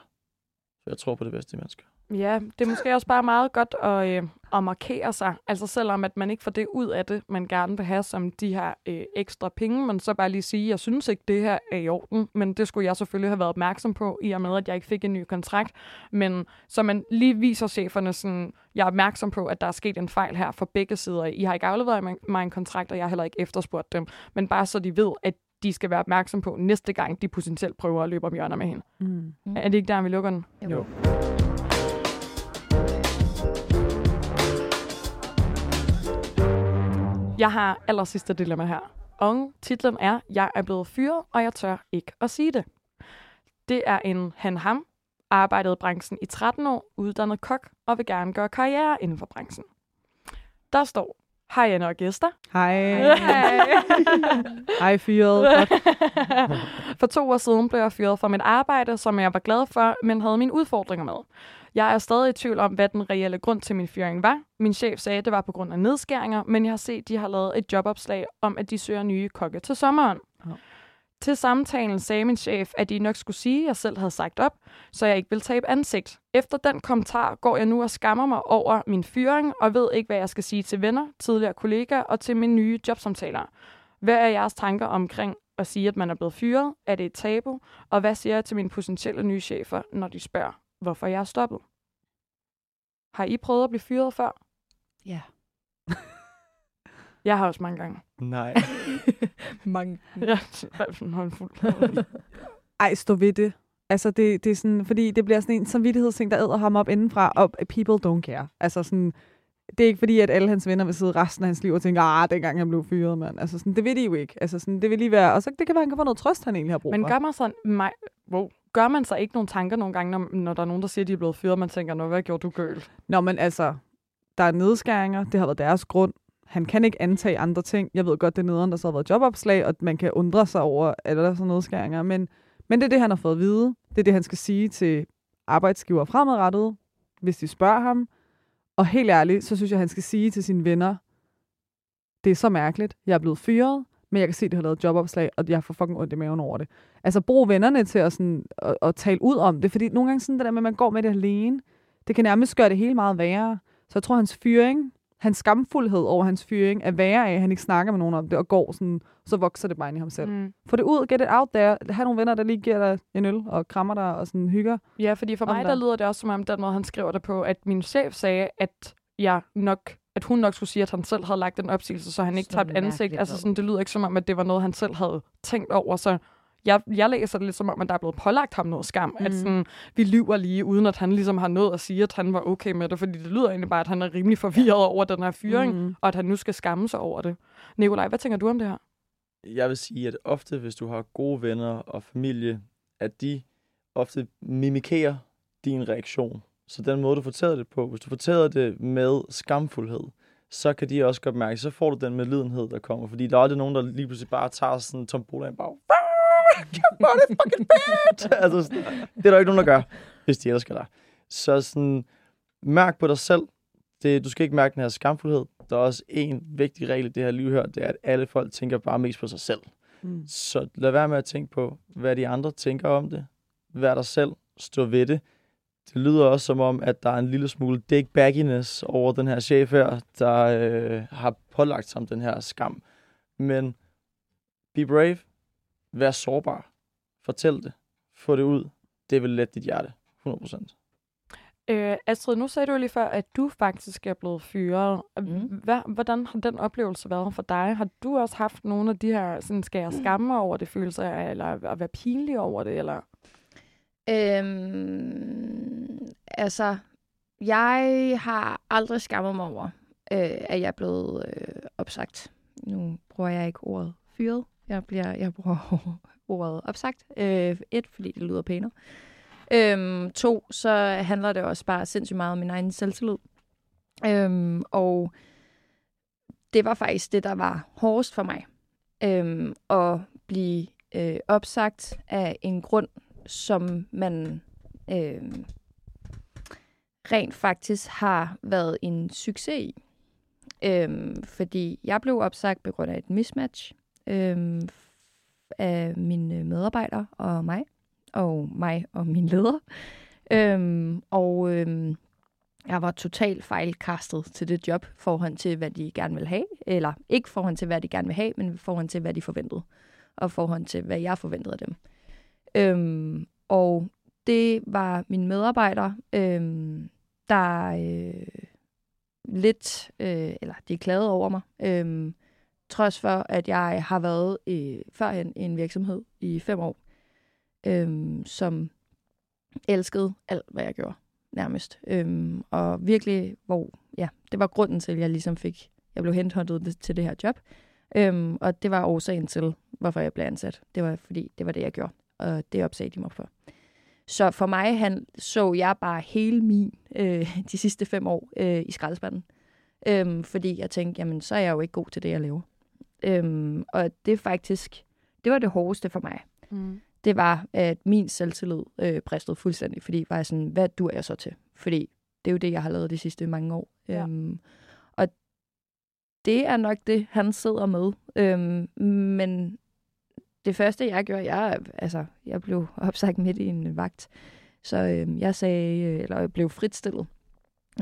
For jeg tror på det bedste i mennesker. Ja, det er måske også bare meget godt at, øh, at markere sig. Altså selvom at man ikke får det ud af det, man gerne vil have som de her øh, ekstra penge, men så bare lige sige, jeg synes ikke, det her er i orden, men det skulle jeg selvfølgelig have været opmærksom på, i og med, at jeg ikke fik en ny kontrakt. Men så man lige viser cheferne sådan, jeg er opmærksom på, at der er sket en fejl her for begge sider. I har ikke afleveret mig- en kontrakt, og jeg har heller ikke efterspurgt dem. Men bare så de ved, at de skal være opmærksom på næste gang, de potentielt prøver at løbe om hjørner med hende. Mm. Er det ikke der, vi lukker den? Jo. Jeg har aller sidste dilemma her. Og titlen er, jeg er blevet fyret, og jeg tør ikke at sige det. Det er en han-ham, arbejdet i branchen i 13 år, uddannet kok, og vil gerne gøre karriere inden for branchen. Der står, hej Anne og gæster. Hej. Hej. Hej, fyret. For to år siden blev jeg fyret fra mit arbejde, som jeg var glad for, men havde mine udfordringer med. Jeg er stadig i tvivl om, hvad den reelle grund til min fyring var. Min chef sagde, at det var på grund af nedskæringer, men jeg har set, at de har lavet et jobopslag om, at de søger nye kokke til sommeren. Ja. Til samtalen sagde min chef, at de nok skulle sige, at jeg selv havde sagt op, så jeg ikke vil tabe ansigt. Efter den kommentar går jeg nu og skammer mig over min fyring, og ved ikke, hvad jeg skal sige til venner, tidligere kollegaer og til mine nye jobsamtaler. Hvad er jeres tanker omkring at sige, at man er blevet fyret? Er det et tabu? Og hvad siger jeg til mine potentielle nye chefer, når de spørger, hvorfor jeg er stoppet? Har I prøvet at blive fyret før? Ja. Jeg har også mange gange. Nej. Mange. Ja, fuld. Ej, stå ved det. Altså, det, det er sådan, fordi det bliver sådan en samvittighedsting, der æder ham op indenfra, og people don't care. Altså sådan, det er ikke fordi, at alle hans venner vil sidde resten af hans liv og tænke, ah, dengang han blev fyret, mand. Altså sådan, det vil de jo ikke. Altså sådan, det vil lige være, og så det kan være, han kan få noget trøst, han egentlig har brug Men for. gør man, sådan, mig, wow, gør man så ikke nogle tanker nogle gange, når, når der er nogen, der siger, at de er blevet fyret, man tænker, Nå, hvad gjorde du gøl? Nå, men altså, der er nedskæringer, det har været deres grund. Han kan ikke antage andre ting. Jeg ved godt, det er nederen, der så har været jobopslag, og man kan undre sig over, at der er sådan nedskæringer. Men, men det er det, han har fået at vide. Det er det, han skal sige til arbejdsgiver fremadrettet, hvis de spørger ham. Og helt ærligt, så synes jeg, han skal sige til sine venner, det er så mærkeligt, jeg er blevet fyret, men jeg kan se, at det har lavet jobopslag, og jeg får fucking ondt i maven over det. Altså, brug vennerne til at, sådan, at, at tale ud om det, fordi nogle gange sådan det der med, at man går med det alene, det kan nærmest gøre det hele meget værre. Så jeg tror, hans fyring, hans skamfuldhed over hans fyring, er værre af, at han ikke snakker med nogen om det, og går sådan, så vokser det bare ind i ham selv. Mm. Få det ud, get it out there. Ha' nogle venner, der lige giver dig en øl, og krammer dig, og sådan hygger. Ja, fordi for mig, der lyder det også som om, den måde, han skriver det på, at min chef sagde, at jeg nok at hun nok skulle sige, at han selv havde lagt den opsigelse, så han ikke tabte ansigt. Altså sådan, det lyder ikke som om, at det var noget, han selv havde tænkt over. Så jeg, jeg læser det lidt som om, at der er blevet pålagt ham noget skam. Mm. At sådan, vi lyver lige, uden at han ligesom har noget at sige, at han var okay med det. Fordi det lyder egentlig bare, at han er rimelig forvirret over den her fyring, mm. Og at han nu skal skamme sig over det. Nikolaj, hvad tænker du om det her? Jeg vil sige, at ofte, hvis du har gode venner og familie, at de ofte mimikerer din reaktion. Så den måde, du fortæller det på, hvis du fortæller det med skamfuldhed, så kan de også godt mærke, så får du den medlidenhed, der kommer. Fordi der er aldrig nogen, der lige pludselig bare tager sådan en tombola bare, er det fucking fedt! altså sådan, det er der ikke nogen, der gør, hvis de elsker dig. Så sådan, mærk på dig selv. Det, du skal ikke mærke den her skamfuldhed. Der er også en vigtig regel i det her liv her, det er, at alle folk tænker bare mest på sig selv. Mm. Så lad være med at tænke på, hvad de andre tænker om det. Vær dig selv. Stå ved det. Det lyder også som om, at der er en lille smule dick bagginess over den her chef her, der øh, har pålagt ham den her skam. Men be brave. Vær sårbar. Fortæl det. Få det ud. Det vil lette dit hjerte. 100%. Øh, Astrid, nu sagde du lige før, at du faktisk er blevet fyret. Mm. Hvordan har den oplevelse været for dig? Har du også haft nogle af de her, sådan, skal jeg skamme mig over det følelser, eller at være pinlig over det, eller? Øhm, altså, jeg har aldrig skammet mig over, øh, at jeg er blevet øh, opsagt. Nu bruger jeg ikke ordet fyret. Jeg, bliver, jeg bruger ordet opsagt. Øh, et, fordi det lyder pænere. Øhm, to, så handler det også bare sindssygt meget om min egen selvtillid. Øhm, og det var faktisk det, der var hårdest for mig. Øhm, at blive øh, opsagt af en grund, som man øh, rent faktisk har været en succes i. Øhm, fordi jeg blev opsagt på grund af et mismatch øhm, af mine øh, medarbejdere og mig, og mig og min leder. Øhm, og øhm, jeg var totalt fejlkastet til det job, forhånd til, hvad de gerne vil have. Eller ikke forhånd til, hvad de gerne vil have, men forhånd til, hvad de forventede. Og forhånd til, hvad jeg forventede af dem. Øhm, og det var mine medarbejdere, øhm, der øh, lidt, øh, eller de klagede over mig, øhm, trods for, at jeg har været i, førhen i en virksomhed i fem år, øhm, som elskede alt, hvad jeg gjorde, nærmest. Øhm, og virkelig, hvor, ja, det var grunden til, at jeg ligesom fik, jeg blev henthåndet til det her job. Øhm, og det var årsagen til, hvorfor jeg blev ansat. Det var, fordi det var det, jeg gjorde og det opsagde de mig for. Så for mig han, så jeg bare hele min øh, de sidste fem år øh, i skraldespanden. Øhm, fordi jeg tænkte, jamen så er jeg jo ikke god til det, jeg laver. Øhm, og det faktisk, det var det hårdeste for mig. Mm. Det var, at min selvtillid øh, bristede fuldstændig, fordi var jeg sådan, hvad du er jeg så til? Fordi det er jo det, jeg har lavet de sidste mange år. Ja. Øhm, og det er nok det, han sidder med. Øhm, men det første, jeg gjorde, jeg, altså, jeg blev opsagt midt i en vagt. Så øhm, jeg sagde, øh, eller jeg blev fritstillet.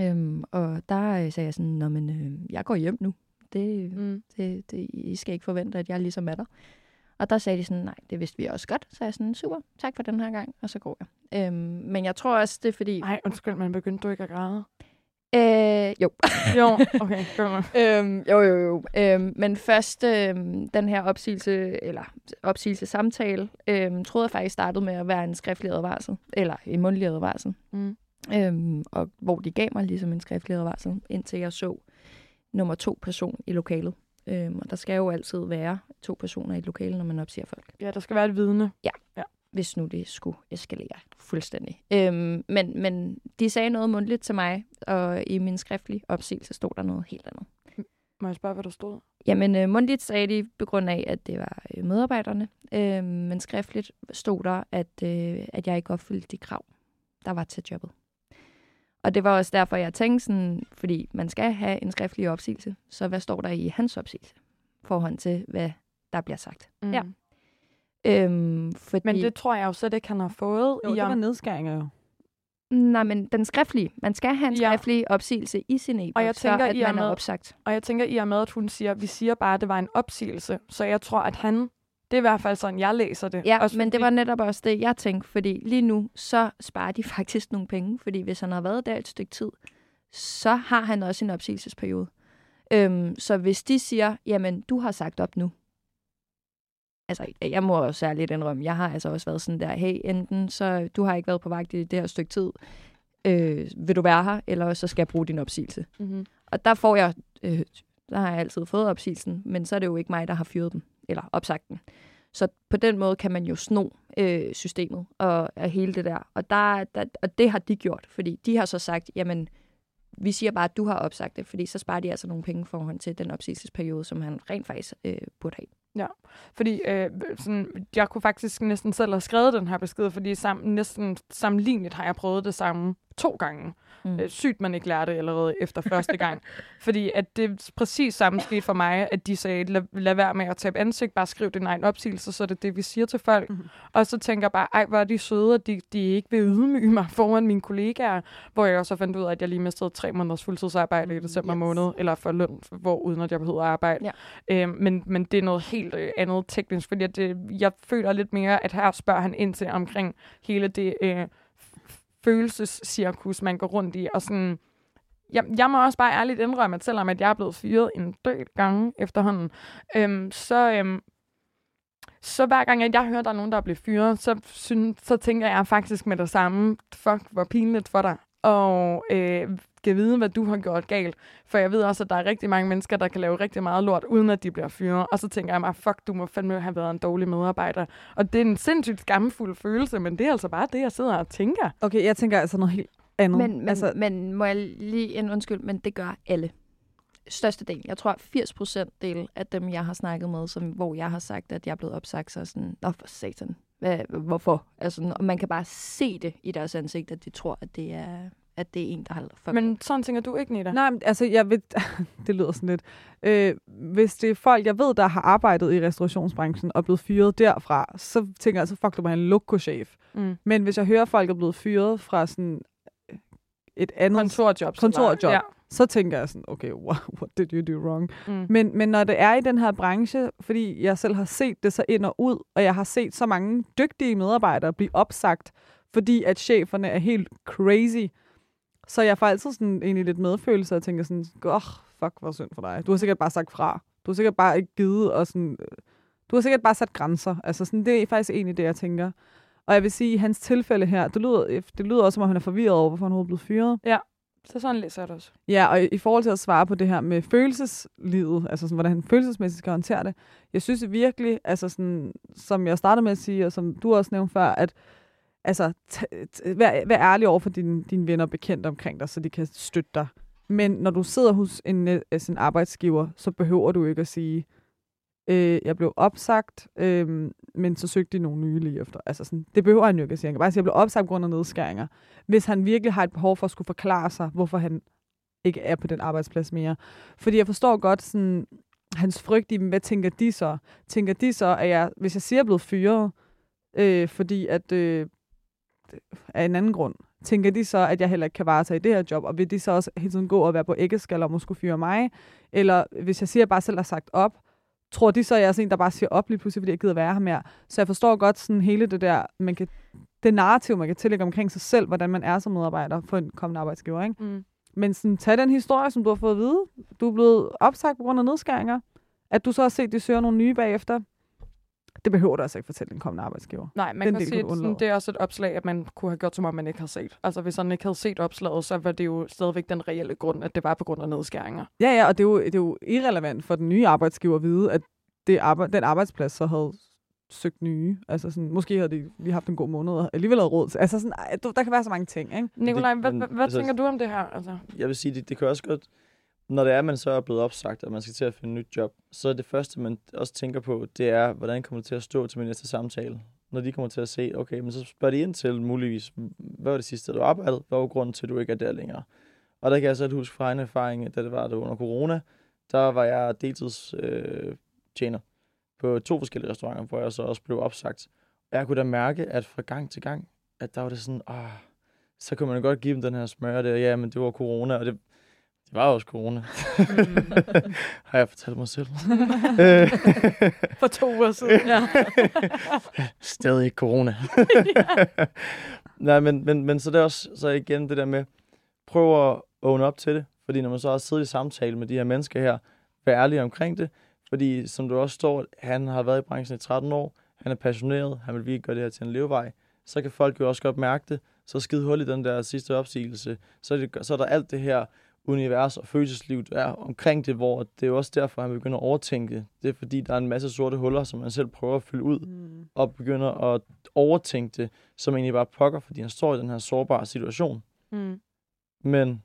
Øhm, og der øh, sagde jeg sådan, Nå, men øh, jeg går hjem nu. Det, Mm. det, det, I skal ikke forvente, at jeg ligesom er der. Og der sagde de sådan, nej, det vidste vi også godt. Så jeg sådan, super, tak for den her gang, og så går jeg. Øhm, men jeg tror også, det er fordi... Ej, undskyld, men begyndte du ikke at græde? Øh, jo. Jo, okay, gør mig. øhm, jo, jo, jo. Øhm, men først øhm, den her opsigelse, eller opsigelsesamtale, øhm, troede jeg faktisk startede med at være en skriftlig advarsel, eller en mundtlig advarsel. Mm. Øhm, og hvor de gav mig ligesom en skriftlig advarsel, indtil jeg så nummer to person i lokalet. Øhm, og der skal jo altid være to personer i et lokale, når man opsiger folk. Ja, der skal være et vidne. hvis nu det skulle eskalere fuldstændig. Øhm, men, men de sagde noget mundtligt til mig, og i min skriftlige opsigelse stod der noget helt andet. Må jeg spørge, hvad der stod? Jamen, øh, mundtligt sagde de på grund af, at det var øh, medarbejderne, øh, men skriftligt stod der, at, øh, at jeg ikke opfyldte de krav, der var til jobbet. Og det var også derfor, jeg tænkte sådan, fordi man skal have en skriftlig opsigelse, så hvad står der i hans opsigelse? Forhold til, hvad der bliver sagt. Mm. Ja. Øhm, fordi... Men det tror jeg jo slet ikke, han har fået. Jo, i det var nedskæringer jo. Nej, men den skriftlige. Man skal have en Ja. skriftlig opsigelse i sin e-boks, Og jeg tænker, før, at i man er opsagt. Og jeg tænker i og med, at hun siger, vi siger bare, at det var en opsigelse. Så jeg tror, at han, det er i hvert fald sådan, jeg læser det. Ja, Også men det var netop også det, jeg tænkte, fordi lige nu, så sparer de faktisk nogle penge, fordi hvis han har været der et stykke tid, så har han også en opsigelsesperiode. Øhm, så hvis de siger, jamen, du har sagt op nu, altså, jeg må også særligt indrømme, jeg har altså også været sådan der, hey, enten så, du har ikke været på vagt i det her stykke tid, øh, vil du være her, eller så skal jeg bruge din opsigelse. Mm-hmm. Og der får jeg, øh, der har jeg altid fået opsigelsen, men så er det jo ikke mig, der har fyret dem, eller opsagt den. Så på den måde kan man jo sno øh, systemet og, og hele det der. Og, der, der. og det har de gjort, fordi de har så sagt, jamen, vi siger bare, at du har opsagt det, fordi så sparer de altså nogle penge i forhold til den opsigelsesperiode, som han rent faktisk øh, burde have. Fordi øh, sådan, jeg kunne faktisk næsten selv have skrevet den her besked, fordi sam, næsten sammenligneligt har jeg prøvet det samme to gange. Mm. Mm. Sygt, man ikke lærte det allerede efter første gang. Fordi at det er præcis samme skete for mig, at de sagde, lad, lad være med at tabe ansigt, bare skriv din egen opsigelse, så er det det, vi siger til folk. Mm. Og så tænker jeg bare, ej, hvor er de søde, at de, de ikke vil ydmyge mig foran mine kollegaer, hvor jeg også fandt ud af, at jeg lige mistede tre måneders fuldtidsarbejde i december Yes. måned, eller for løn, hvor, uden at jeg behøvede arbejde. Ja. Øhm, men, men det er noget helt øh, andet teknisk, fordi at det, jeg føler lidt mere, at her spørger han ind til omkring hele det øh, følelsescirkus, man går rundt i, og sådan... Jeg, jeg må også bare ærligt indrømme, at selvom at jeg er blevet fyret en del gange efterhånden, øhm, så, øhm, så hver gang, at jeg hører, at der er nogen, der er blevet fyret, så, synes, så tænker jeg faktisk med det samme, fuck, hvor pinligt for dig. Og øh, kan vide, hvad du har gjort galt. For jeg ved også, at der er rigtig mange mennesker, der kan lave rigtig meget lort, uden at de bliver fyret. Og så tænker jeg mig, fuck, du må fandme have været en dårlig medarbejder. Og det er en sindssygt skamfuld følelse, men det er altså bare det, jeg sidder og tænker. Okay, jeg tænker altså noget helt andet. Men, men, altså, altså, men må jeg lige en undskyld, men det gør alle. Største del. Jeg tror, 80 procent del af dem, jeg har snakket med, som, hvor jeg har sagt, at jeg er blevet opsagt, så er sådan, nå for satan, Hvad, hvorfor? Altså, og man kan bare se det i deres ansigt, at de tror, at det er, at det er en, der har fuck. Men sådan tænker du ikke, Nita? Nej, men altså, jeg ved, det lyder sådan lidt. Øh, hvis det er folk, jeg ved, der har arbejdet i restaurationsbranchen og blevet fyret derfra, så tænker jeg, så fuck du mig en lokochef. Mm. Men hvis jeg hører, folk er blevet fyret fra sådan et andet Kontorjob. kontorjob, Ja. Så tænker jeg sådan, okay, what, what did you do wrong? Mm. Men, men når det er i den her branche, fordi jeg selv har set det så ind og ud, og jeg har set så mange dygtige medarbejdere blive opsagt, fordi at cheferne er helt crazy, så jeg får altid sådan egentlig lidt medfølelse og tænker sådan, åh, fuck, hvor synd for dig. Du har sikkert bare sagt fra. Du har sikkert bare ikke givet, og sådan, øh, du har sikkert bare sat grænser. Altså sådan, det er faktisk egentlig det, jeg tænker. Og jeg vil sige, i hans tilfælde her, det lyder, det lyder også, som om han er forvirret over, hvorfor han overhovedet er blevet fyret. Så sådan læser jeg det også. Ja, og i, forhold til at svare på det her med følelseslivet, altså sådan, hvordan han følelsesmæssigt skal håndtere det, jeg synes virkelig, altså sådan, som jeg startede med at sige, og som du også nævnte før, at altså, t- t- vær, vær ærlig over for dine, din venner og bekendte omkring dig, så de kan støtte dig. Men når du sidder hos en, øh, en arbejdsgiver, så behøver du ikke at sige, øh, jeg blev opsagt, øh, men så søgte de nogle nye lige efter. Altså sådan, det behøver han jo ikke at sige. Han kan bare sige, jeg blev opsagt på grund af nedskæringer. Hvis han virkelig har et behov for at skulle forklare sig, hvorfor han ikke er på den arbejdsplads mere. Fordi jeg forstår godt sådan, hans frygt i, hvad tænker de så? Tænker de så, at jeg, hvis jeg siger, at jeg er blevet fyret, øh, fordi at øh, af en anden grund, tænker de så, at jeg heller ikke kan varetage det her job, og vil de så også hele tiden gå og være på æggeskaller og måske fyre mig? Eller hvis jeg siger, at jeg bare selv har sagt op, tror de så, at jeg er sådan en, der bare siger op lige pludselig, fordi jeg gider være her mere? Så jeg forstår godt sådan hele det der, man kan, det narrativ, man kan tillægge omkring sig selv, hvordan man er som medarbejder for en kommende arbejdsgiver, ikke? Mm. Men sådan, tag den historie, som du har fået at vide. Du er blevet opsagt på grund af nedskæringer. At du så har set, at de søger nogle nye bagefter. Det behøver du altså ikke fortælle den kommende arbejdsgiver. Nej, man Den kan sige, sådan, det er også et opslag, at man kunne have gjort, som om man ikke havde set. Altså, hvis han ikke havde set opslaget, så var det jo stadigvæk den reelle grund, at det var på grund af nedskæringer. Ja, ja, og det er, jo, det er jo irrelevant for den nye arbejdsgiver at vide, at det arbejde, den arbejdsplads så havde søgt nye. Altså sådan, måske havde de lige haft en god måned og alligevel havde råd til. Altså sådan, der kan være så mange ting, ikke? Nikolaj, hvad, hvad, hvad altså- tænker du om det her? Altså? jeg vil sige, det, det kan også godt, når det er, at man så er blevet opsagt, og man skal til at finde et nyt job, så er det første, man også tænker på, det er, hvordan kommer det til at stå til min næste samtale? Når de kommer til at se, okay, men så spørger de ind til muligvis, hvad var det sidste, du arbejdede? Hvad var grunden til, at du ikke er der længere? Og der kan jeg så huske fra egen erfaring, da det var det under corona, der var jeg deltids øh, tjener på to forskellige restauranter, hvor jeg så også blev opsagt. Og jeg kunne da mærke, at fra gang til gang, at der var det sådan, ah, så kunne man godt give dem den her smør der, ja, men det var corona, og det, det var også corona. Har jeg fortalt mig selv. For to uger siden, ja. Stadig ikke corona. Nej, men, men, men så det er også så igen det der med, prøv at own op til det, fordi når man så har siddet i samtale med de her mennesker her, vær ærlig omkring det, fordi som du også står, han har været i branchen i 13 år, han er passioneret, han vil virkelig gøre det her til en levevej, så kan folk jo også godt mærke det, så skide hul i den der sidste opsigelse, så er, det, så er der alt det her univers og følelsesliv, er omkring det, hvor det er jo også derfor, han begynder at overtænke det. Er fordi, der er en masse sorte huller, som man selv prøver at fylde ud, Mm. og begynder at overtænke det, som egentlig bare pokker, fordi han står i den her sårbare situation. Mm. Men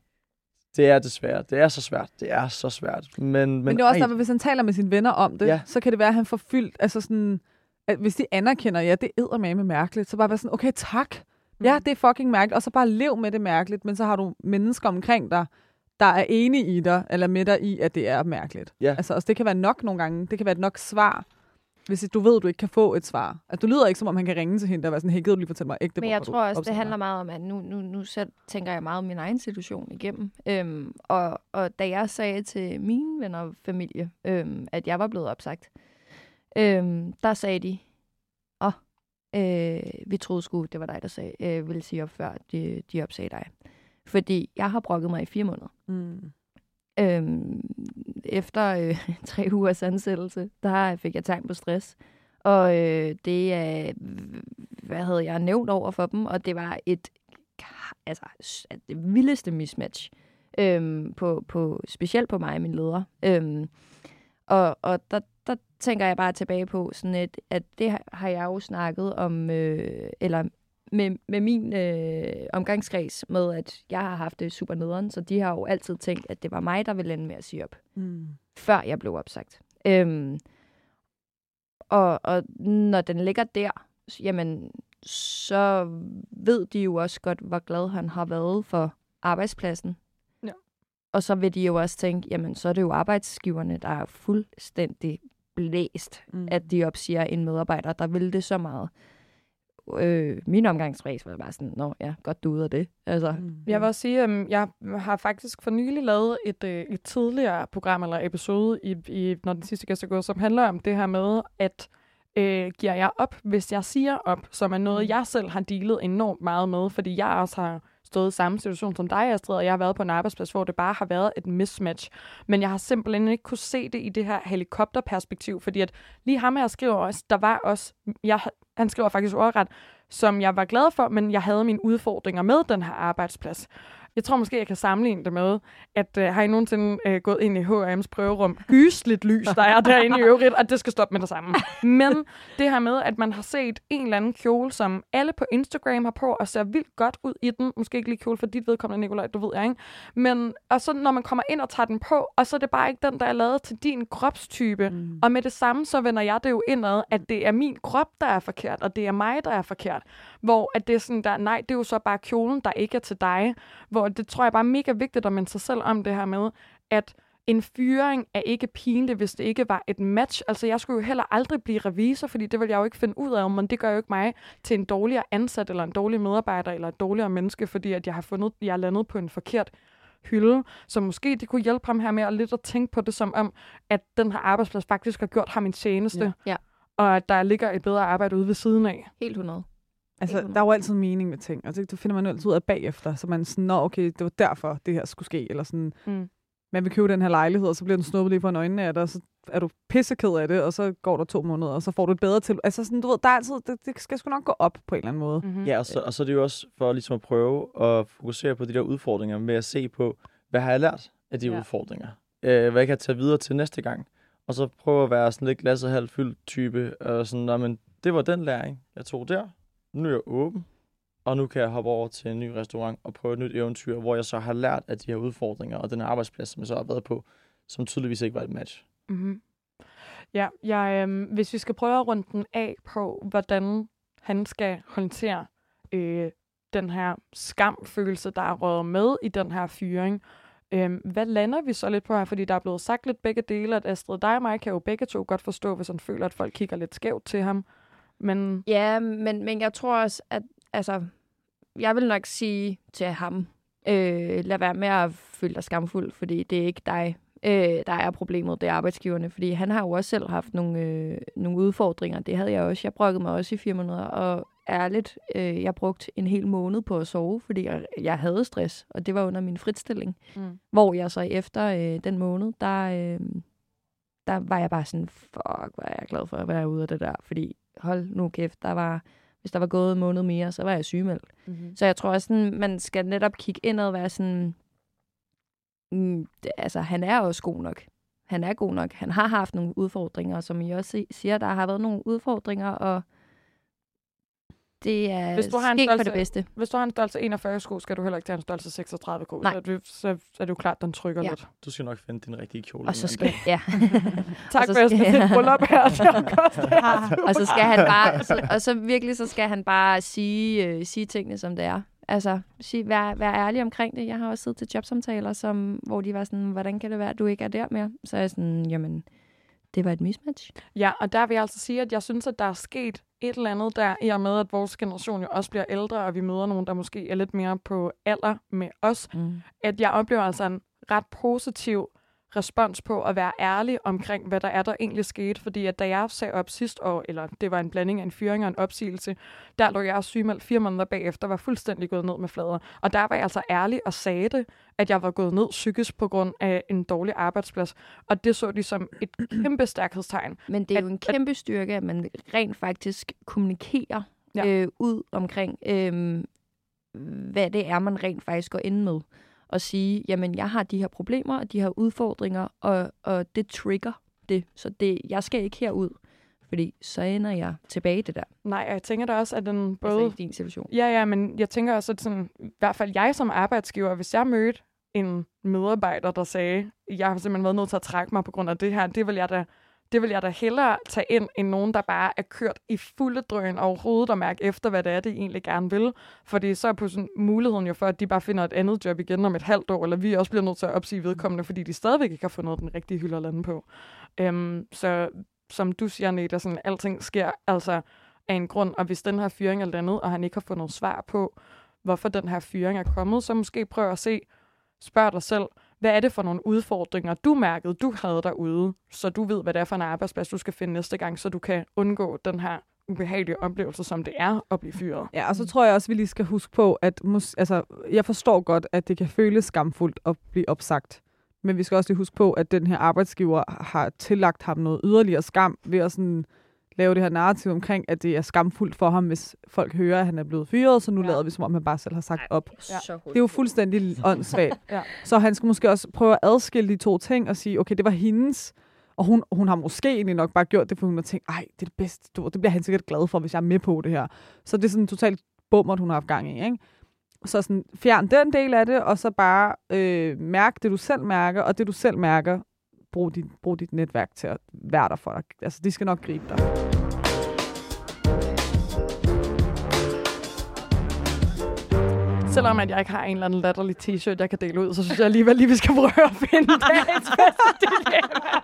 det er desværre, det er så svært, det er så svært. Men, men, Men det er også derfor, hvis han taler med sine venner om det, Ja. ja. så kan det være, at han får fyldt, altså sådan, at hvis de anerkender, ja, det er med mærkeligt, så bare være sådan, okay, tak. Ja, det er fucking mærkeligt, og så bare lev med det mærkeligt, men så har du mennesker omkring dig, der er enige i dig, eller med dig i, at det er mærkeligt. Ja. Altså, også det kan være nok nogle gange, det kan være et nok svar, hvis du ved, at du ikke kan få et svar. Altså, du lyder ikke, som om han kan ringe til hende og være sådan, hey, gider du lige fortælle mig ægte, Men jeg tror også, det handler mig?" meget om, at nu, nu, nu selv tænker jeg meget om min egen situation igennem. Øhm, og, og da jeg sagde til mine venner og familie, øhm, at jeg var blevet opsagt, øhm, der sagde de, åh, oh, øh, vi troede sgu, det var dig, der sagde, øh, ville sige op før, de, de opsagde dig. Fordi jeg har brokket mig i fire måneder. Mm. Øhm, efter øh, tre ugers ansættelse, der fik jeg tegn på stress. Og øh, det er, hvad havde jeg nævnt over for dem, og det var et, altså, det vildeste mismatch. Øhm, på, på, specielt på mig og min leder. Øhm, og og der, der tænker jeg bare tilbage på, sådan et, at det har- har jeg jo snakket om, øh, eller med, med min øh, omgangskreds med, at jeg har haft det super nederen, så de har jo altid tænkt, at det var mig, der ville ende med at sige op, Mm. før jeg blev opsagt. Øhm, og, og når den ligger der, jamen, så ved de jo også godt, hvor glad han har været for arbejdspladsen. Ja. Og så vil de jo også tænke, jamen, så er det jo arbejdsgiverne, der er fuldstændig blæst, Mm. at de opsiger en medarbejder, der vil det så meget. Øh, min omgangskreds var bare sådan, nå ja, godt du ud af det. Altså, Mm. Jeg vil også sige, at jeg har faktisk for nylig lavet et, øh, et tidligere program eller episode, i, i, når den sidste gæst er gået, som handler om det her med, at øh, giver jeg op, hvis jeg siger op, som er noget, jeg selv har dealet enormt meget med, fordi jeg også har stået i samme situation som dig, Astrid, og jeg har været på en arbejdsplads, hvor det bare har været et mismatch. Men jeg har simpelthen ikke kunne se det i det her helikopterperspektiv, fordi at lige ham her skriver også, der var også, jeg, han skriver faktisk ordret, som jeg var glad for, men jeg havde mine udfordringer med den her arbejdsplads. Jeg tror måske, jeg kan sammenligne det med, at øh, har I nogensinde øh, gået ind i H&M's prøverum? Gysligt lys, der er derinde i øvrigt, og det skal stoppe med det samme. Men det her med, at man har set en eller anden kjole, som alle på Instagram har på, og ser vildt godt ud i den. Måske ikke lige kjole for dit vedkommende, Nicolaj, du ved jeg, ikke? Men og så når man kommer ind og tager den på, og så er det bare ikke den, der er lavet til din kropstype. Mm. Og med det samme, så vender jeg det jo indad, at det er min krop, der er forkert, og det er mig, der er forkert. Hvor at det er sådan der, nej, det er jo så bare kjolen, der ikke er til dig. Hvor det tror jeg bare er mega vigtigt at minde sig selv om det her med, at en fyring er ikke pinlig, hvis det ikke var et match. Altså, jeg skulle jo heller aldrig blive revisor, fordi det vil jeg jo ikke finde ud af, men det gør jo ikke mig til en dårligere ansat, eller en dårlig medarbejder, eller et dårligere menneske, fordi at jeg har fundet, jeg er landet på en forkert hylde. Så måske det kunne hjælpe ham her med at lidt at tænke på det som om, at den her arbejdsplads faktisk har gjort ham en tjeneste, Ja. Ja. og at der ligger et bedre arbejde ude ved siden af. helt 100. Altså, der er jo altid en mening med ting, og det, det finder man jo altid ud af bagefter, så man sådan, nå okay, det var derfor, det her skulle ske, eller sådan, Mm. man vil købe den her lejlighed, og så bliver den snuppet lige for øjnene af dig, og så er du pisseked af det, og så går der to måneder, og så får du et bedre til. Altså sådan, du ved, der er altid, det, det skal sgu nok gå op på en eller anden måde. Mm-hmm. Ja, og så, og så er det jo også for ligesom at prøve at fokusere på de der udfordringer med at se på, hvad har jeg lært af de Ja. udfordringer? Øh, hvad kan jeg tage videre til næste gang? Og så prøve at være sådan lidt glasset halvt fyldt type, og sådan, "Nå, men det var den læring, jeg tog der. Nu er jeg åben, og nu kan jeg hoppe over til en ny restaurant og prøve et nyt eventyr, hvor jeg så har lært af de her udfordringer og den her arbejdsplads, som jeg så har været på, som tydeligvis ikke var et match. Mm-hmm. Ja, jeg, øhm, hvis vi skal prøve at runde den af på, hvordan han skal håndtere øh, den her skamfølelse, der er røget med i den her fyring. Øhm, hvad lander vi så lidt på her? Fordi der er blevet sagt lidt begge dele, at Astrid, dig og mig kan jo begge to godt forstå, hvis han føler, at folk kigger lidt skævt til ham. Men Ja, men, men jeg tror også, at altså, jeg vil nok sige til ham, øh, lad være med at føle dig skamfuld, fordi det er ikke dig, øh, der er problemet, det er arbejdsgiverne. Fordi han har jo også selv haft nogle, øh, nogle udfordringer. Det havde jeg også. Jeg brokkede mig også i fire måneder, og ærligt, øh, jeg brugte en hel måned på at sove, fordi jeg, jeg havde stress, og det var under min fritstilling. mm. Hvor jeg så efter øh, den måned, der, øh, der var jeg bare sådan, fuck, hvor er jeg glad for at være ude af det der. Fordi hold nu kæft, der var, hvis der var gået en måned mere, så var jeg sygemeldt. Mm-hmm. Så jeg tror også, sådan, man skal netop kigge indad og være sådan, mm, det, altså han er også god nok. Han er god nok. Han har haft nogle udfordringer, som I også si- siger, der har været nogle udfordringer, og det er Hvis du har en sket for størrelse- det bedste. Hvis du har en størrelse 41 sko, skal du heller ikke tage en størrelse 36 sko. Nej. Så, er det, så er det jo klart, den trykker Ja. lidt. Du skal nok finde din rigtige kjole. Og så skal, ja. Tak for, at jeg et bryllup her til og så skal han bare, så, og så virkelig, så skal han bare sige, øh, sige tingene, som det er. Altså, sige, vær, vær ærlig omkring det. Jeg har også siddet til jobsamtaler, som, hvor de var sådan, hvordan kan det være, at du ikke er der mere? Så er jeg sådan, jamen, det var et mismatch. Ja, og der vil jeg altså sige, at jeg synes, at der er sket et eller andet der, i og med, at vores generation jo også bliver ældre, og vi møder nogen, der måske er lidt mere på alder med os, Mm. at jeg oplever altså en ret positiv respons på at være ærlig omkring, hvad der er, der egentlig skete. Fordi at da jeg sagde op sidste år, eller det var en blanding af en fyring og en opsigelse, der lå jeg sygemeldt fire måneder bagefter, var fuldstændig gået ned med flader. Og der var jeg altså ærlig og sagde det, at jeg var gået ned psykisk på grund af en dårlig arbejdsplads. Og det så de som et kæmpe stærkhedstegn. Men det er At- jo en kæmpe styrke, at man rent faktisk kommunikerer Ja. øh, ud omkring, øh, hvad det er, man rent faktisk går ind med. Og sige, jamen, jeg har de her problemer, og de her udfordringer, og, og det trigger det. Så det, jeg skal ikke herud, fordi så ender jeg tilbage i det der. Nej, og jeg tænker da også, at den Både... både... Altså i din situation. Ja, ja, men jeg tænker også, at sådan, i hvert fald jeg som arbejdsgiver, hvis jeg mødte en medarbejder, der sagde, jeg har simpelthen været nødt til at trække mig på grund af det her, det vil jeg da, det vil jeg da hellere tage ind, end nogen, der bare er kørt i fulde drøn overhovedet og mærke efter, hvad det er, de egentlig gerne vil. Fordi så er på sådan muligheden jo for, at de bare finder et andet job igen om et halvt år, eller vi også bliver nødt til at opsige vedkommende, fordi de stadigvæk ikke har fundet den rigtige hylde at lande på. Øhm, så som du siger, Neda, sådan, alting sker altså af en grund, og hvis den her fyring er landet, og han ikke har fundet svar på, hvorfor den her fyring er kommet, så måske prøv at se, spørg dig selv, hvad er det for nogle udfordringer, du mærkede, du havde derude, så du ved, hvad det er for en arbejdsplads, du skal finde næste gang, så du kan undgå den her ubehagelige oplevelse, som det er at blive fyret. Ja, og så tror jeg også, vi lige skal huske på, at mus- altså, jeg forstår godt, at det kan føles skamfuldt at blive opsagt. Men vi skal også lige huske på, at den her arbejdsgiver har tillagt ham noget yderligere skam ved at sådan lave det her narrativ omkring, at det er skamfuldt for ham, hvis folk hører, at han er blevet fyret, så nu Ja. lader vi, som om han bare selv har sagt op. Ja. Det er jo fuldstændig åndssvagt. Ja. Så han skal måske også prøve at adskille de to ting og sige, okay, det var hendes, og hun, hun har måske egentlig nok bare gjort det, for hun har tænkt, ej, det er det bedste, du, det bliver han sikkert glad for, hvis jeg er med på det her. Så det er sådan totalt bummer, hun har haft gang i, ikke? Så sådan, fjern den del af det, og så bare øh, mærk det, du selv mærker, og det, du selv mærker, brug dit, brug dit netværk til at være der for dig. Altså, de skal nok gribe dig. Selvom at jeg ikke har en eller anden latterlig t-shirt, jeg kan dele ud, så synes jeg alligevel lige, vi skal prøve at finde dagens bedste dilemma.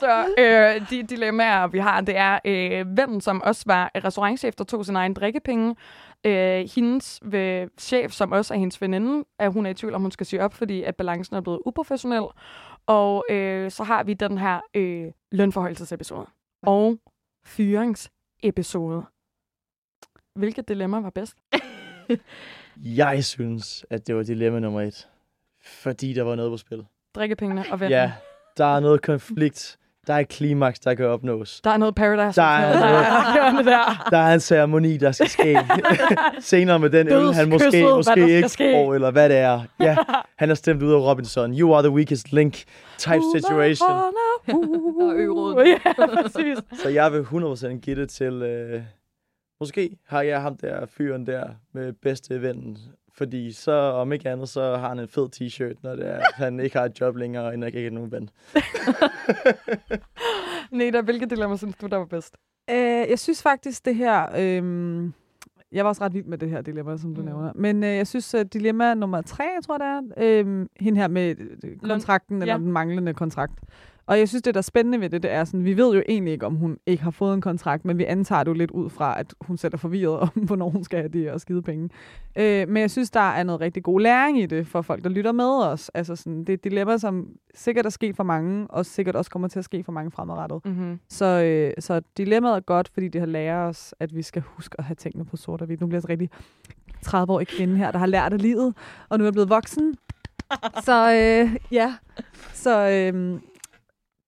Så øh, de dilemmaer, vi har, det er øh, vennen, som også var restaurantchef, der tog sin egen drikkepenge. Øh, hendes øh, chef, som også er hendes veninde, er hun er i tvivl om, hun skal sige op, fordi at balancen er blevet uprofessionel. Og øh, så har vi den her øh, lønforhøjelsesepisode og fyringsepisode. hvilket dilemma var bedst? Jeg synes, at det var dilemma nummer et. Fordi der var noget på spil. Drikkepengene og vennen. Ja, der er noget konflikt. Der er et klimaks, der kan opnås. Der er noget Paradise Der er noget- der der. Der er en ceremoni, der skal ske. Senere med den øl, han måske, måske ikke får, eller hvad det er. Ja, han er stemt ud af Robinson. You are the weakest link type situation. Og ø-rådet. Ja, præcis. Så jeg vil 100% give det til... Øh, måske har jeg ham der fyren der med bedste ven. Fordi så, om ikke andet, så har han en fed t-shirt, når det er, at han ikke har et job længere, og ikke har nogen ven. Neda, hvilket dilemma synes du, der var bedst? Øh, jeg synes faktisk, det her... Øh, jeg var også ret vild med det her dilemma, som du Mm. nævner. Men øh, jeg synes, at dilemma nummer tre, jeg tror det er, øh, hende her med øh, kontrakten, Ja. eller den manglende kontrakt. Og jeg synes, det der er spændende ved det, det er sådan, vi ved jo egentlig ikke, om hun ikke har fået en kontrakt, men vi antager det jo lidt ud fra, at hun selv er forvirret om, hvornår hun skal have de her skide penge. Øh, men jeg synes, der er noget rigtig god læring i det for folk, der lytter med os. Altså sådan, det er et dilemma, som sikkert er sket for mange, og sikkert også kommer til at ske for mange fremadrettet. Mm-hmm. Så, øh, så dilemmaet er godt, fordi det har lært os, at vi skal huske at have tingene på sort og hvidt. Nu bliver jeg så rigtig 30-årig kvinde her, der har lært af livet, og nu er jeg blevet voksen. Så øh, ja, så øh,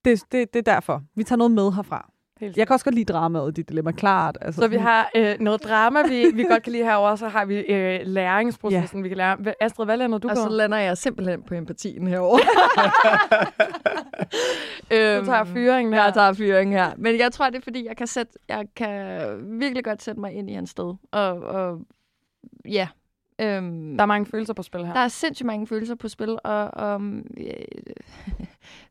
det, det, det er derfor. Vi tager noget med herfra. Helt Jeg kan også godt lide dramaet i dit dilemma, klart. Altså, Så vi har øh, noget drama, vi, vi godt kan lide herover, så har vi øh, læringsprocessen, ja. vi kan lære. Astrid, hvad lander du Og på? så lander jeg simpelthen på empatien herovre. Du tager fyringen her. Jeg tager fyring her. Men jeg tror, det er, fordi jeg kan, sætte, jeg kan virkelig godt sætte mig ind i hans sted. Og, og ja. Øhm, Der er mange følelser på spil her. der er sindssygt mange følelser på spil, og, og øh,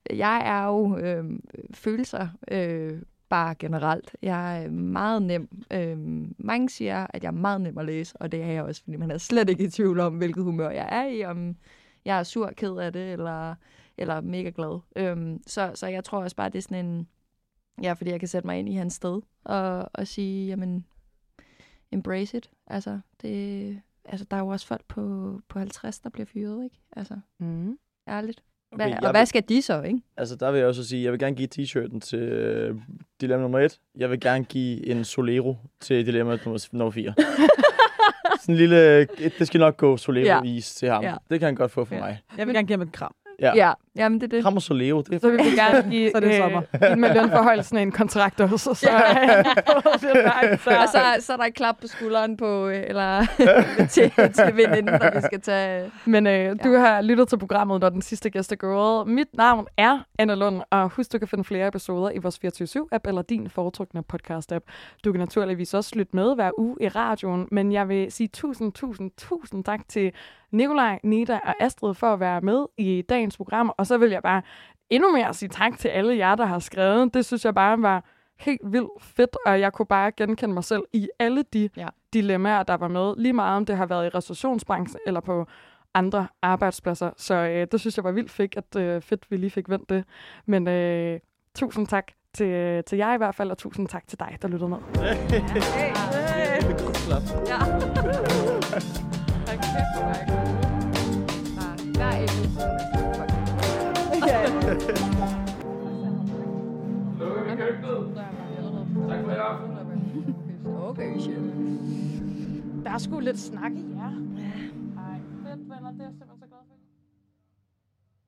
jeg er jo øh, følelser øh, bare generelt. Jeg er meget nem. Øh, mange siger, at jeg er meget nem at læse, og det er jeg også, fordi man er slet ikke i tvivl om, hvilket humør jeg er i, om jeg er sur, ked af det, eller, eller mega glad. Øh, så, så jeg tror også bare, det er sådan en... Ja, fordi jeg kan sætte mig ind i hans sted, og, og sige, jamen, embrace it. Altså, det, altså, der er jo også folk på, på 50, der bliver fyret, ikke? Altså, Mm. ærligt. Okay, Hvad, og hvad skal de så, ikke? Altså, der vil jeg også sige, jeg vil gerne give t-shirten til øh, dilemma nummer et. Jeg vil gerne give en Solero til dilemma nummer, nummer fire. Sådan en lille, et- det skal nok gå Solero-is til ham. Ja. Det kan han godt få for Ja. mig. Jeg vil gerne give ham et kram. Ja. Ja, jamen det er det. Kram og Solero, det er Så vil vi gerne give, Så er det sommer. øh, give med lønforholdelsen en kontrakt også. Så, ja. Og så, så er der et klap på skulderen på, øh, eller til, til veninden, når vi skal tage... Men øh, du har lyttet til programmet, når den sidste gæst er gået. Mit navn er Anna Lund, og husk, du kan finde flere episoder i vores 24-7-app eller din foretrukne podcast-app. Du kan naturligvis også lytte med hver uge i radioen, men jeg vil sige tusind, tusind, tusind tak til Nikolaj, Nida og Astrid for at være med i dagens program. Og så vil jeg bare endnu mere sige tak til alle jer, der har skrevet. Det synes jeg bare var helt vildt fedt, og jeg kunne bare genkende mig selv i alle de Ja. dilemmaer, der var med. Lige meget om det har været i restaurationsbranchen eller på andre arbejdspladser. Så øh, det synes jeg var vildt fedt, at øh, fedt, vi lige fik vendt det. Men øh, tusind tak til, til jer i hvert fald, og tusind tak til dig, der lyttede med. Hver episode. Lukke Tak for i aften. Okay, shit. Der er sgu lidt snak i jer.